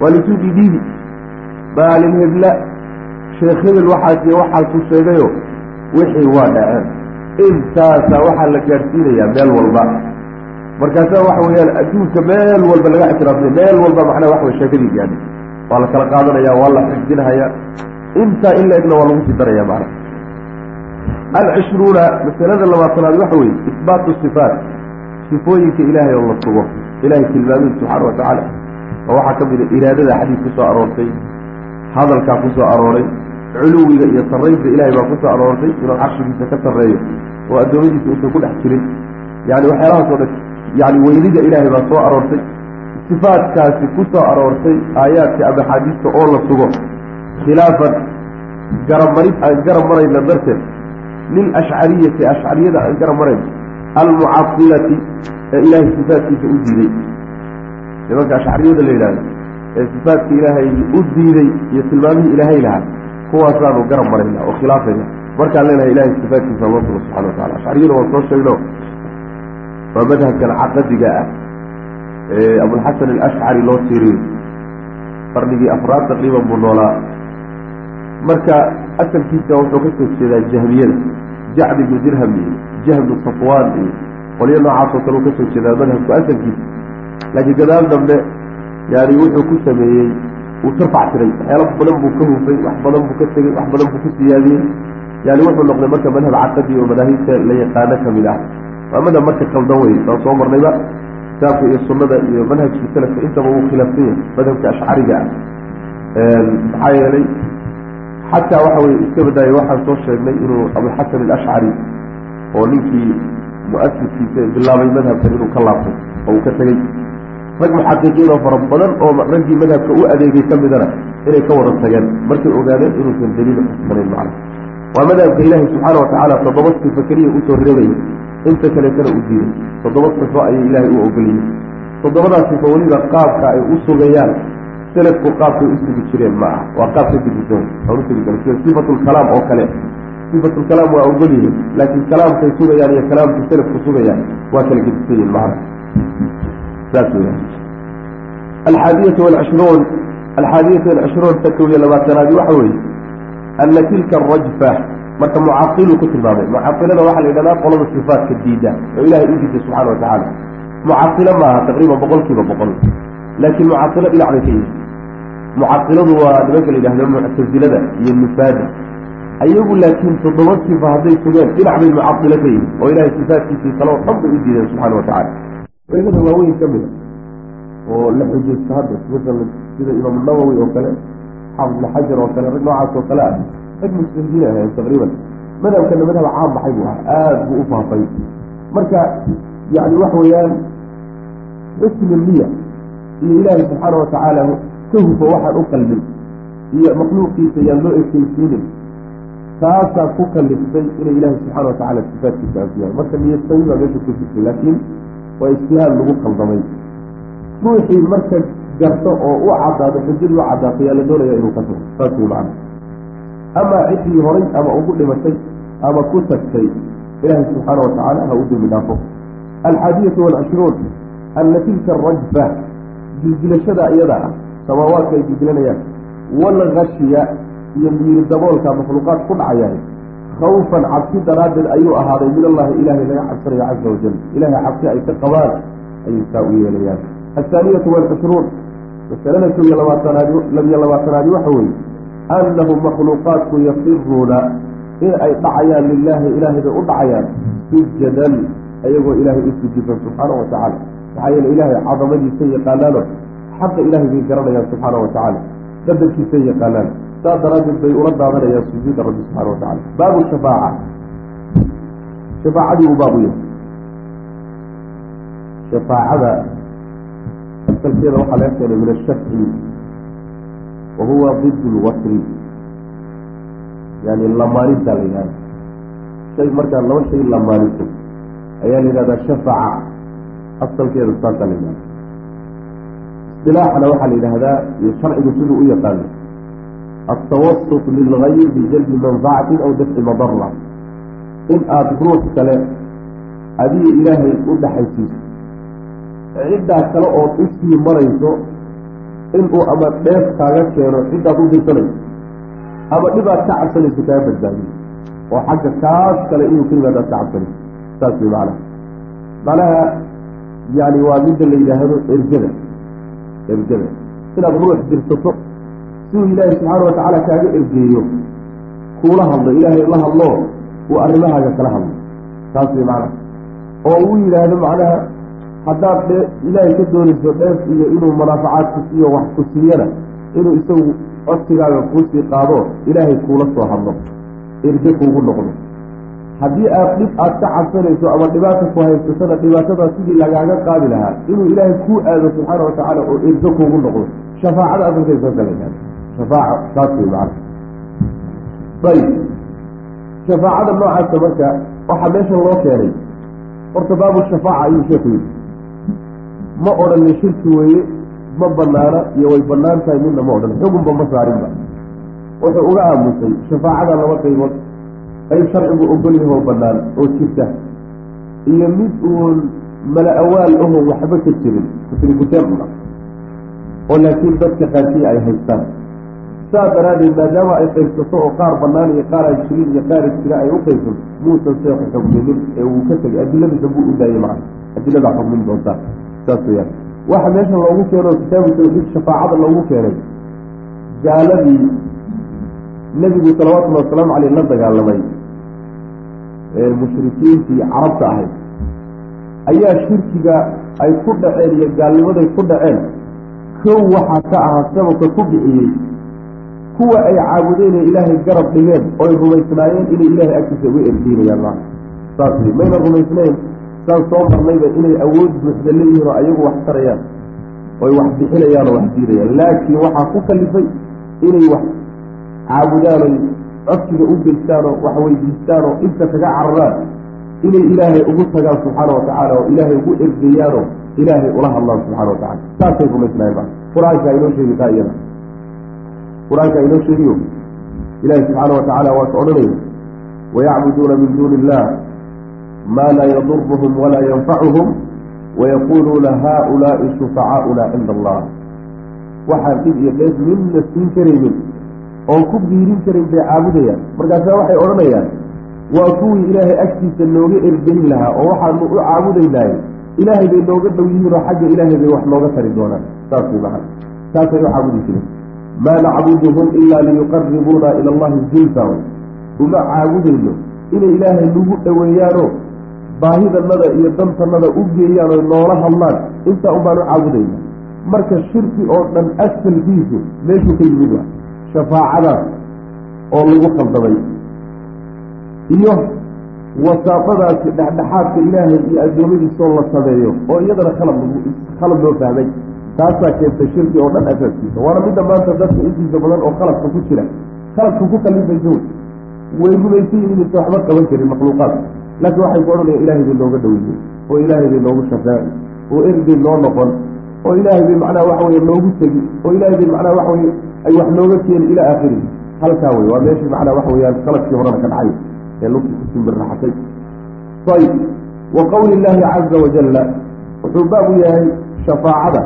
waa lisuu dhiidhiibi maalin hebla sheekh hebel waxaasiy waxaasu sheegayo wixii waa dhaceen. Intaasaa waxaa la gaadhsiinayaa meel walba. Markaasaa waxa weeyaan adduunka meel walba laga ictiraafsay meel walba macnaha waxa wey sheekadii gaadhay waa la kala qaadanaya waa la xifdinhayaa intaa in la egna waa lagu sii daraya macnaha alcishruuna masalada labaatanaad waxa weeye isbaatu sifaat sifooyinka ilaahay oo la sugo ilahay tilmaamihi subxaana wa tacaala. Oo waxaa ka mid a iraadada xadiis ku soo aroortay hadalkaa ku soo arooray culuwiga iyo sarraynta ilahay baa ku soo aroortay inuu carshigiisa ka sarreeyo. Oo addoommadiisa uusan ku dhex jirin. Yani waxyaalahaas dhan yani weynida ilaahay baa soo aroortay. Sifaadkaasi ku soo aroortay aayaadka ama axaadiista oo la sugo khilaafan garabmarid aan garab marayna darteed lilashcariyati ashcariyada aan garab marayno almucasilati ee ilaahay sifaadkiisa u diiday. Nimanka ashcariyada la yidhahdo ee sifaadka ilaahay u diiday iyo tilmaamihii ilaahay lahaa kuwaasaanu garab marayna oo khilaafayna. Markaan leenahay ilahay sifaadkiisa loo sugo subxana watacala ashcariyada waan soo sheegno waa madhabkan caqadiga ah ee abulxasan alashcari loo tiiriyo. Qarnigii afraad taqriiban buu noolaa marka asalkiisa wuxuu ka soo jeedaa jahmiyada jacd ibnu dirham iyo jahmu safwaan iyo qolyo noocaasoo kale uu ka soo jeedaa madhabku asalkiisa. Laakiin gadaal dambe yani wuxuu ku sameeyey uu tarfac tiray waxyaalo badan buu ka hufay wax badan buu ka tegey wax badan buu ka siyaadiyey. Yani wuxuu noqday marka madhab caqadi oo madaahibta la yaqaano ka mid ah. Waa madhab marka qaldan wey saan soo marnayba kitaabka iyo sunnada iyo manhajka salafka intaba uu khilaafsan yahay madhabka ashcariga ah. Maxaa yeelay xataa waxa weye iska badaayay waxaan soo sheegnay inuu abulxasan alashcari oo ninkii mu'asiskiisa bilaabay madhabkan inuu ka laabtay oo uu ka tegey rag muxaqiqiin oo fara badan oo raggii madhabka u adeegay ka midana inay ka wada tageen markay ogaadeen inuusan daliil xusmanayn macna. Waa madhabka ilaahay subxaana watacaala toddoba sifo keliya u soo reebayay inta kaleetana u diiday. Toddoba sifo ayay ilaahay u ogoliyey toddobadaas sifo weliba qaabka ay u sugayaan selafku qaabkay u sugi jireen ma aha waa qaab ka gedisan aan usugi kara sida sifatulkalaam oo kale. Sifatulkalaam waa ogol yihiin laakiin kalaamkay sugayaan iyo kalaamkay selafku sugayaan waa kala gedisan yihiin macna saas alxaadiyatu walcishruun alxaadiyatu walcishruun ta iyo labaatanaadi waxa weeye ana tilka arajfa marka mucaqilu ku tilmaamay mucaqilada waxaa la yidhahdaa qolada sifaatka diida oo ilahay u diida subxana wa tacaala. Mucaqilo maaha taqriiban boqol kiiba boqol laakiin mucaqilo dhinac bay ka yihiin mucaqiladu waa nimanka la yidhahdo muctasilada iyo nufaada ayagu laakiin toddoba sifa hadday sugeen dhinac bay mucaqilo ka yihiin oo ilahay sifaatkiisii kaloo dhan bay u diideen subxana wa tacala culimada waaweyn ka mida oo la xujaysto hadda masalan sida imaam nawowi oo kale xaafid ibn xajar oo kale rag noocaas oo kale ah rag mujtahidiin ahayn taqriiban. Madhabkana madhab caam baxay buu ahaa aada buu u faafay. Marka yani waxa weeyaan xusnu niya iyo ilaahay subxaana watacaala ka hufo waxaan u qalbin iyo makhluuqiisa yaan loo ekeysiinin taasaa ku kaliftay inay ilaahay subxaana watacaala sifaadkiisa anfiyaan marka niyadsawi baa meesha ku jirtay laakiin waa ijtihaad lagu qaldamay ruuxii marka garto oo u caddaado xujadii u caddaato yaa la doonaya inuu ka tago saas wey macana ciddii horay ama ugu dhimatay ama ku tagtay ilaahay subxaana watacaala ha u dembi dhaafo. Alxaadiyatu walcishruun ana tilka arajfa gilgilashada iyada ah samaawaadka ay gilgilanayaan walgashiya iyo miiri daboolka makhluuqaad ku dhacayaan. Khawfan cabsi daraaddeed ayuu ahaaday min allahi ilaahay laga cabsanayo caza wajal ilahay cabsi ay ka qabaan ayay saa u yeelayaan. Athaaniyatu walcishruun masalada ko iyo labaatanaadi waxa weeye. Annahu makhluuqaadku yafiruuna in ay dhacayaan lilaahi ilaahay bay u dhacayaan sujadan ayagoo ilaahay u sujudan subxaana wa maxaa yeele ilaahay cadamadiisa yaqaanaano xaqa ilaahay bay garanayaan subxaana wa tacaala. Qadarkiisa yaqaanaan. Saas daraaddeed bay ula daadanayaan sujuuda rabbi subxana wa tacala baabu shafaaca. Shafaacadii uu baabu yahay. Shafaacada asalkeeda waxaa laga keenay min ashafci wa huwa did lwasri yani lamaanintaa la yidhahda shay markaa laba shay lamaaniso ayaa la yidhahdaa shafaca asalkeeda saasaa la yidhahda istilaaxana waxaa la yidhaahdaa iyo sharcigu siduu u yaqaano altawasut lilgayr bijalbi manfacatin aw dafci madara in aada ruux kale adiga ilaahay u dhaxaysiiso ciddaa kale ood u sii marayso inuu ama dheef kaaga keeno ciddaad u dirsanayso ama dhibaad ka cabsanayso kaga badbaadiyo oo xagga kaas kale inuu ka aad ka cabsanayso saas way macnaha macnaha yani waa midda la yidhaahdo ergada ergada inaad ruux dirsato siduu ilaahay subxaana watacaala kaaga ergeeyo kuula hadlo ilaahay la hadlo uu arrimahaaga kala hadlo. Saas way macnaha oo uu yidhaahdo macnaha haddaad dhee ilaahay ka doonayso dheef iyo inuu manaafacaad ku siiyo wax ku siiyana inuu isagu codsigaaga kuusii qaado ilaahay kuula soo hadlo. Erge kuugu noqdo haddii aad dhib aad ka cabsanayso ama dhibaata ku haysatana dhibaatadaa sidii lagaaga qaadi lahaa inuu ilaahay kuu aado subxaana watacaala oo erge kuugu noqdo. Shafaacada asalkeeda saasa la yihahda shafaaca saas wey macana ayib. Shafaacada noocaasa marka waxaa meeshan loo keenay. Horta baabu shafaaca ayuu sheeku yidhi. Ma odhanin shirki weeye ma banaana iyo way bannaan tahay midna ma odhan xugunba ma saarinba. Wuxuu uga aamusay shafaacada laba qaybood ay sharcigu ogol yahoo banaan oo jirta iyo mid uun mala awaal ahoo waxba ka jirin kutirikuteena oo laakiin dadka qaarkii ay haystaan saas daraaddeed maadaama ay qaybsato oo qaar banaan iyo qaar ay jirin iyo qaar jira ay u qaybsato muusan seeku xugminin ee uu ka tegay adilada dambuu u daayay macna adiladaa xugmin doontaa saas weyaan waxa meesha loogu keeno kitaabu tawxiid shafaacada loogu keenay gaaladii nebigu salawatullahi wasalaamu caleyh la dagaalamay mushrikiintii carabta ahayd. Ayaa shirkiga ay ku dhaceen iyo gaalnimaday ku dhaceen. Kow waxaa ka ahaa sababka ku bixiyey. Kuwa ay caabudeen ee ilaahay garab dhigeen ooy rumaysnaayeen inay ilaahay agtiisa uga ergeynayaan maa saas wey mayna rumaysnayn. Saan soo marnayba inay awood buuxda leeyihiin oo ayagu wax tarayaan. Oy wax bixinayaan oo wax diidayaan. Laakiin waxaa ku kalifay inay wax caabudaan oy codsiga u geystaan oo wax weydiistaan oo inta kaga cararaan inay ilaahay ugu tagaan subxaana watacaala oo ilaahay ugu ergeeyaanoo ilaahay ula hadlaan subxana watacala saasay rumaysnaayeen maa qur'aankaa inoo sheegi taa iyada. Qur'aankaa inoo sheegiyo ilaahay subxaana watacaala waa ka odhanaya wayacbuduuna min duuni illah ma laa yadurhum walaa yanfacuhum wayaquluuna haulaai shufacaauna cinda allah waxaan dhib iyo dheef midna siin karaynin oon ku biirin karin bay caabudayaan markaasa waxay odhanayaan waa kuwii ilaahay agtiisa nooga ergeyn lahaa oo waxaanu u caabudaynaaye ilaahay bay nooga dhow yihiin oo xagga ilaahay bay wax nooga tari doonaan. Saas way maca saasay u caabudi jireen. Maa nacbuduhum ilaa liyuqaribuuna ila allahi zulfa. Uma caabudayno inay ilaahay nagu dhoweeyaanoo baahidanada iyo dantanada u geeyaan oy noola hadlaan. Intaa un baan u caabudayna marka shirki oo dhan asalkiisu meeshuu ka yimid wa shafaacadaas oo lagu khaldamay iyo wasaaqadaasi dhexdhexaadka ilaahay iyo addoommadiisoo la sameeyo oo iyadana khalad khalad loo fahmay taasaa keentay shirki oo dhan asaaskiisa waana midda maanta dadka intiisa badan oo khaladka ku jira. Khaladka ku kalifaysa wey. Way rumaysan yihiin inaysa waxba qaban karin makhluuqaadka laakiin waxay ku odhanayaan ilaahay bay nooga dhoweyey oo ilaahay bay noogu shafaaci oo erbay noo noqon. Oo ilaahay bay macnaha waxa weye noogu tegi. Oo ilaahay bay macnaha waxa weye ay wax nooga keeni ilaa aakhirihi halkaa wey waa meeshii macnaha waxa weyaan khaladkii horena ka dhacay ee lugtii ku simbirraxatay ayb wa qowli illaahi caza wajalla wuxuu baab u yahay shafaacada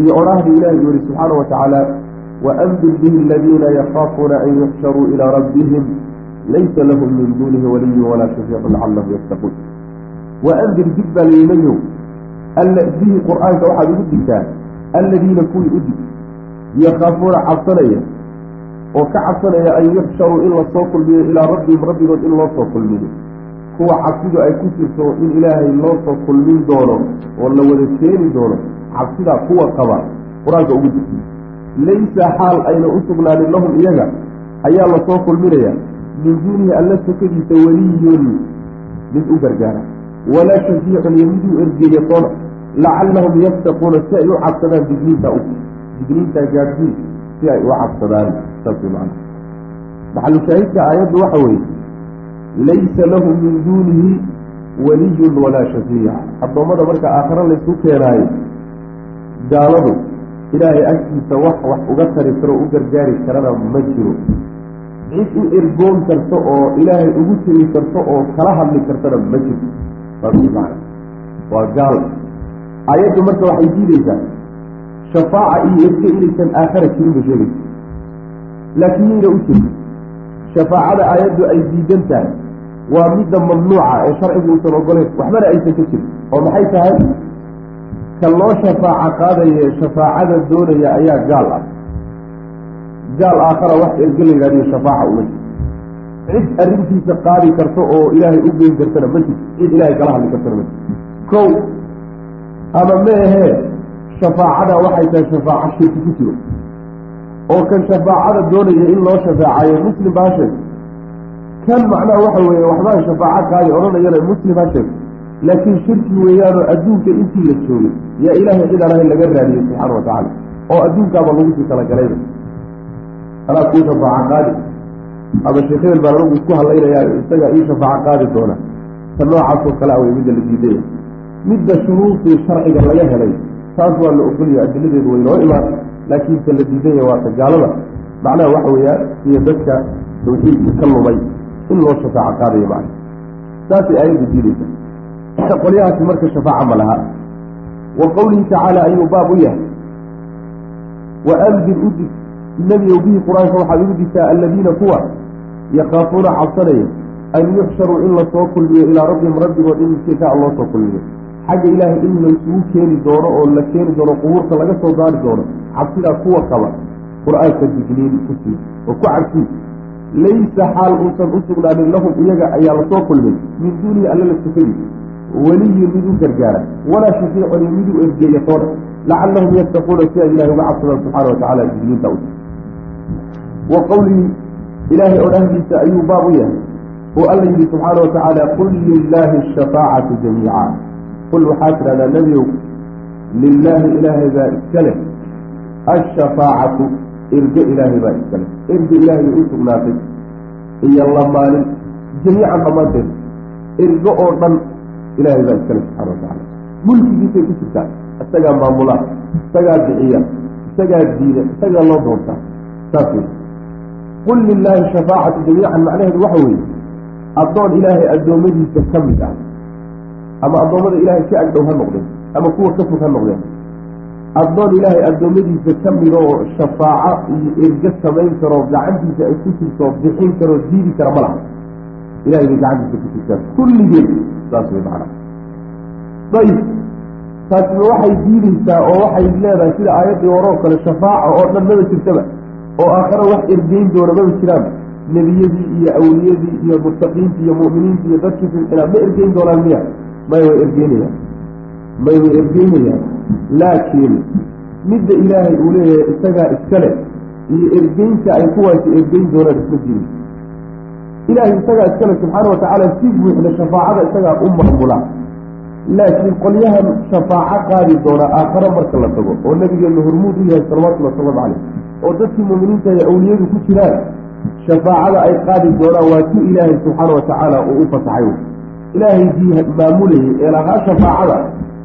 iyo odhahdii ilahi uu yihi subxaana wa tacaala waandir bihi aladiina yakaafuuna an yuxsharuu ilaa rabbihim laysa lahum min duunihi waliyun walaa shafiicun lacalahum yattaquun waandir dig baa nebigow bihi qur'aanka waxaad ugu digtaa alladiina kuwii u dig yakaafuuna cabsanaya oo ka cabsanaya an yuxsharuu in la soo kulmiyo ilaa rabbihim rabbigood in loo soo kulmiyo. Kuwa cabsidu ay ku jirto in ilaahay loo soo kulmin doono oo la wada keeni doono cabsidaa kuwa qaba qur'aanka ugu digta laysa xaal ayna u sugnaanin lahum iyaga ayaa la soo kulminaya. Min duunihi alla sokadiisa weliyun mid u gargaara. Walaa shafiicun iyo mid u ergeeya toona. Lacallahum yattaquuna si ay u cabsadaan digniinta u digniintaa gaadhsii si ay u cabsadaan saas way macana maxalushaahidka aayaddu waxa weeye laysa lahu min duunihi waliyun walaa shafiic addoommada marka aakhare laysku keenaayo gaaladu ilaahay agtiisa wax wax uga tari karo u gargaari karana ma jiro. Cid u ergoon karto oo ilaahay ugu tegi karto oo kala hadli kartana ma jirto saas macana waa gaal. Aayaddu marka waxay diideysaa shafaaca iyo erge inaysan aakhara jirin bay sheegaysa laakiin yayna u jirin shafaacada aayaddu ay diidan tahay waa midda mamnuuca ee sharcigu uusan ogoleyn waxbana aysan ka jirin oo maxay tahay ka loo shafaaco qaadaye shafaacada doonaya ayaa gaal ah gaal aakhara wax erge la yidhahdiyo shafaaca uma jirto cid arrintiisa qaadi karto oo ilaahay u geyn kartana ma jirto cid ilaahay kala hadli kartana ma jirto kow ama ma ahee shafaacada waxay tahay shafaaco shirki ku jiro oo kan shafaacada doonaya in loo shafaacayo muslim baa sheeg. kan macnaha waxa weeye waxbaa shafaaco qaadi odhanayana muslim ha sheeg. laakiin shirki weeyaanoo adduunka intii la joogay yaa ilaahay cid aan laga raadiyey subxaana wa tacaala. oo adduunkaaba lagu sii talagalayba anaa kuu shafaaco qaadi. Ama sheekh hebel baan isku hadlaynayaa isagaa ii shafaaco qaadi doona. Ta noocaasoo kale a wey midda la diidaya. Midda shuruudii sharciga laga helay taas waa la ogolya adiladeedu way noo imaan laakiin ta la diidanya waa ta gaalada macnaha waxa weeyaan iyo dadka tawxiidka ka lumay in loo shafaaco qaadayo macna. Saasay aayadda diideysa qolyahaasi marka shafaaca ma laha. Wa qowlihi tacaala ayuu baab u yahay. Wa andir udig nebiyow bihi qur'aanka waxaad ugu digtaa alladiina kuwa yakaafuuna cabsanaya an yuxsharuu in la soo kulmiyo ilaa rabbihim rabbigood in kaa loo soo kulmiyo xagga ilaahay in laysugu keeni doono oo la keeni doono qubuurta laga soo daari doono. Cabsidaa kuwa qaba qur'aanka digniin ku sii oo ku cabsii laysa xaal uusan u sugnaanin lahum iyaga ayaa la soo kulmay. Min duunihi alla la sukadiisa weliyun mid u gargaara. Walaa shafiicun iyo mid u ergeeya toona lacallahum yattaquuna si ay ilahay uga cabsadaan subxaana wa tacala digniinta u wa qowlihi ilaahay odhahdiisa ayuu baab u yahay. Oo alla yidhi subxaana wa tacaala qul lilaahi ashafaacatu jamiica qul waxaa tidhahdaa nebiyow lilaahi ilaahay baa iska leh ashafaacatu erge ilaahay baa iska leh erge ilaahay bay u sugnaatay iyo lamaanin jamiican dhammaanteed erge oo dhan ilaahay baa iska leh subxana wa tacala mulkigiisay ku jirtaa isagaa maamulaa isagaa bixiya isagaa diida isagaa loo doontaa saas wey qul lilaahi shafaacatu jamiican macnaheedu waxa weeye addoon ilaahay addoommadiisa ka mid ah ama addoommada ilaahay ka agdhow ha noqdeen. Ama kuwa ka fog ha noqdeen. Addoon ilaahay addoommadiisa ka mida oo shafaaco iyo erge samayn karoo gacantiisa ay ku jirto bixin karoo diidi kara ma laha. Ilahay bay gacantiisa ku jirtaa. Kulligeed saas way macana ayib taasina waxay diideysaa oo waxay leedahay sida aayaddii hore oo kale shafaaca oo dhan maba jirtaba oo aakhare wax ergeyn doona maba jiraan. Nebiyadii iyo awliyadii iyo muttaqiintii iyo mu'miniintii iyo dadkii filxinaa ma ergeyn doonaan miya may way ergeynayaan may way ergeynayaan laakiin midda ilaahay uu leeyahay isagaa iska leh iyo ergeynta ay kuwaasi ergeyn doonaan isma jirin. Ilaahay isagaa iskale subxaana watacaala si buuxda shafaacada isagaa u maamula. Laakiin qolyahan shafaaco qaadi doona aakhare marka la tago oo nabigeenu hormuud u yahay salawatullhi wasalaamu caleyh oo dadkii muuminiinta ee awliyadu ku jiraan shafaacada ay qaadi doonaan waa si ilaahay subxaana watacaala uu u fasaxay ilaahay dii maamulayay ee lahaa shafaacada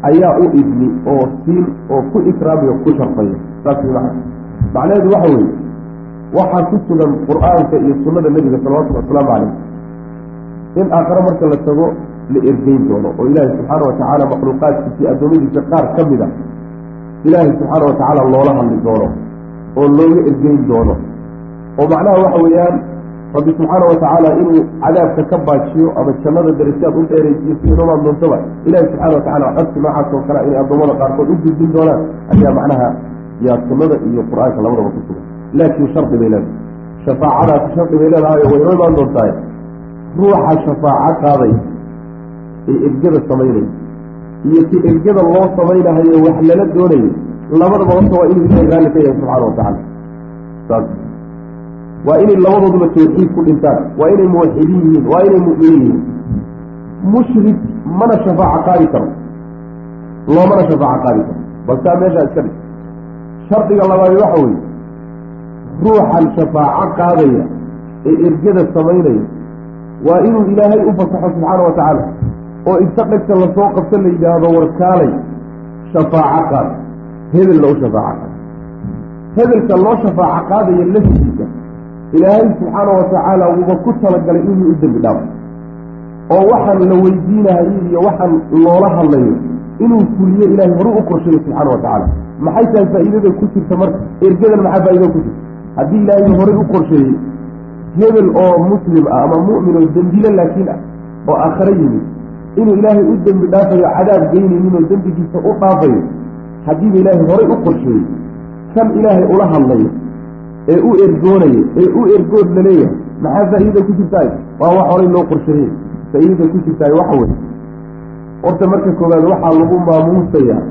ayaa u idmi oo siin oo ku ikraamiyo ku sharfaya. Saas macnaheedu waxa weeye waxaa ku sugan qur'aanka iyo sunnada nebiga salawatullhi wasalaamu caleyh in aakhare marka la tago la ergeyn doono oo ilaahay subxaana watacaala makhluuqaadkiisii addoommadiisa qaar ka mid a ilaahay subxaana watacaala loola hadli doono oo looga ergeyn doono. Oo macnaha waxa weeyaan rabbi subxaana watacaala inuu cadaabka ka baajiyo ama jannada darajaad u dheeraysiyo si inumaan doontaba ilahi subxana watacala codsi noocaas oo kale inay addoommada qaarkood u gudbin doonaan ayaa macnaha yaa sunnada iyo qur'aanka labadaba ku sugan. Laakiin shardi bay leedahay. Shafaacadaasi shardi bay leedahay way noo imaan doontahay ruuxa shafaaco qaaday ee ergada samaynaya iyo si ergada loo samaynahayo wax lala doonayo labadaba horta waa inuu ilahay raalli ka yahay subxaana watacala saas waa inay labadooduba tawxiid ku dhintaan. Waa inay muwaxidiin yihiin. Waa inay mu'miniin yihiin. Mushrik mana shafaaco qaadi karo. Loomana shafaaco qaadi karo. Balsaa meeshaa iska dhig. Shardiga labaad waxa weeye ruuxan shafaaco qaadaya ee ergada samaynaya waa inuu ilaahay u fasaxo subxaana wa tacaala oo inta dhegta la soo qabto la yidhaahdo warkaalay shafaaco qaad hebelna u shafaaco qaad hebelka loo shafaaco qaadaya laftiisa ilaahay subxaana wa tacaala wuuba ku talagalay inuu u dembi dhaafo. oo waxaan la weydiinahayo iyo waxaan loola hadlayo inuu fuliyo ilaahay horu u qorshayo subxaana wa tacaala. maxay tahay faa'iidada ku jirta marka? ergadan maxaa faa'iida ku jirta? haddii ilaahay horay u qorsheeyey hebel oo muslim ah ama mu'min oo dembile laakiin ah oo aakhare yimid inuu ilaahay u dembi dhaafayo cadaab geynaynin oo dembigiisa u dhaafayo haddiiba ilaahay horay u qorsheeyey kan ilaahay ula hadlayo ee u ergoonaya ee u ergood la leeyahay maxaa faa'iidada ku jirtaay? Waa wax horay loo qorsheeyey. Faa'iidada ku jirtaay waxa weye horta marka koowaad waxaa lagu maamuusayaa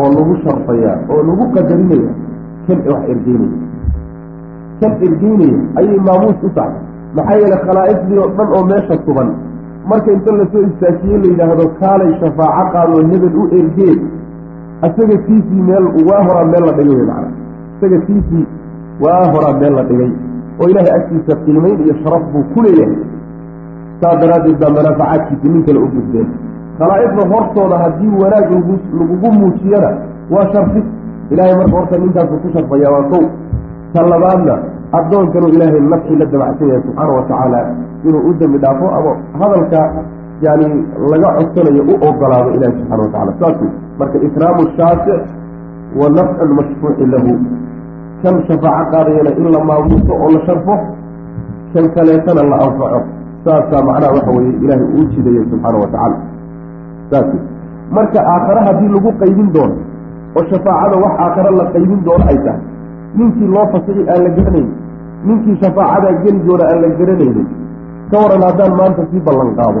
oo lagu sharfayaa oo lagu qadarinaya kan wax ergeynaya kan ergeynaya ayay maamuus u tahay. Maxaa yeele khalaa'iqdii oo dhan oo meesha suban marka inta la soo istaajiye la yidhaahdo kaalay shafaaco qaadoo hebel u ergee. Isaga tiisii meel waa horaa meel la dhigay wey macana isaga tiisii waa horaa meel la dhigay oo ilaahay agtiisa qiimayn iyo sharaf buu ku leeyahay. Saas daraaddeed baa manaafacaadkiisi nin kale u gudbeen khalaa'iqda hortooda haddii wanaag lagu lagugu muujiyana waa sharfi. Ilaahay marka horta ninkaasuu ku sharfayaa waa kow. Ta labaadna addoonkanuu ilaahay nafxii la dabacsan yahay subxaana wa tacaala inuu u dembi dhaafo ama hadalka yani laga codsanayo u ogolaado ilahi subxana wa tacala saas marka ikraamu shaafic wa nafcu lmashfuuci lahu kan shafaaco qaadayana in la maamuuso oo la sharfo kan kaleetana la anfaco saasaa macnaha waxa weeye ilaahay uu jidayo subxaana wa tacaala saas marka aakhare haddii lagu qaybin doono oo shafaacada wax aakhare la qaybin doono ay tahay ninkii loo fasixi aan la garanaynin ninkii shafaacadaa geli doona aan la garanaynin ka waran haddaan maanta sii ballan qaado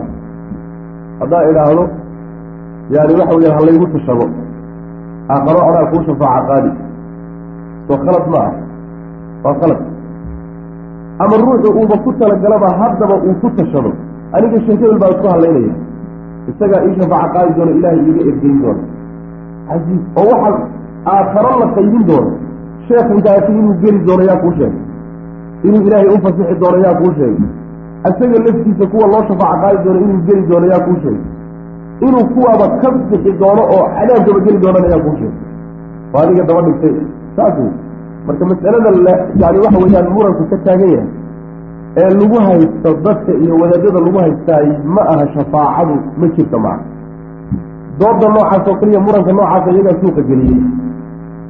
haddaan idhaahdo yani waxa weya halaygu tashado aakharo anaa kuu shafaaca qaadi soo khalad ma ah waa khalad. Ama ruuxu uuba ku talagalaba haddaba uu ku tashado. Aniga sheekadal baa isku hadlaynaya isagaa ii shafaaca qaadi doona ilaahay iiga ergeyn doona. Casiis. Oo waxaa aakharo la qaybin doono sheekunkaasi inuu geli doono yaa kuu sheegay. Inuu ilaahay u fasixi doono yaa kuu sheegay. Isaga laftiisa kuwa loo shafaaco qaadi doono inuu geli doono yaa kuu sheegay. Inuu kuwaaba ka bixi doono oo cadaabkaba geli doonana yaa kuu sheegay. Oo adiga daba dhigtay saas wey marka mas'alada yani waxa weeyaan muranku ka taagan yahay ee lagu haysto dadka iyo wadaadada lagu haystaay ma aha shafaacadu ma jirta maaha dooda noocaas oo kaliya muranka noocaasa iyagaa suuqa geliyey.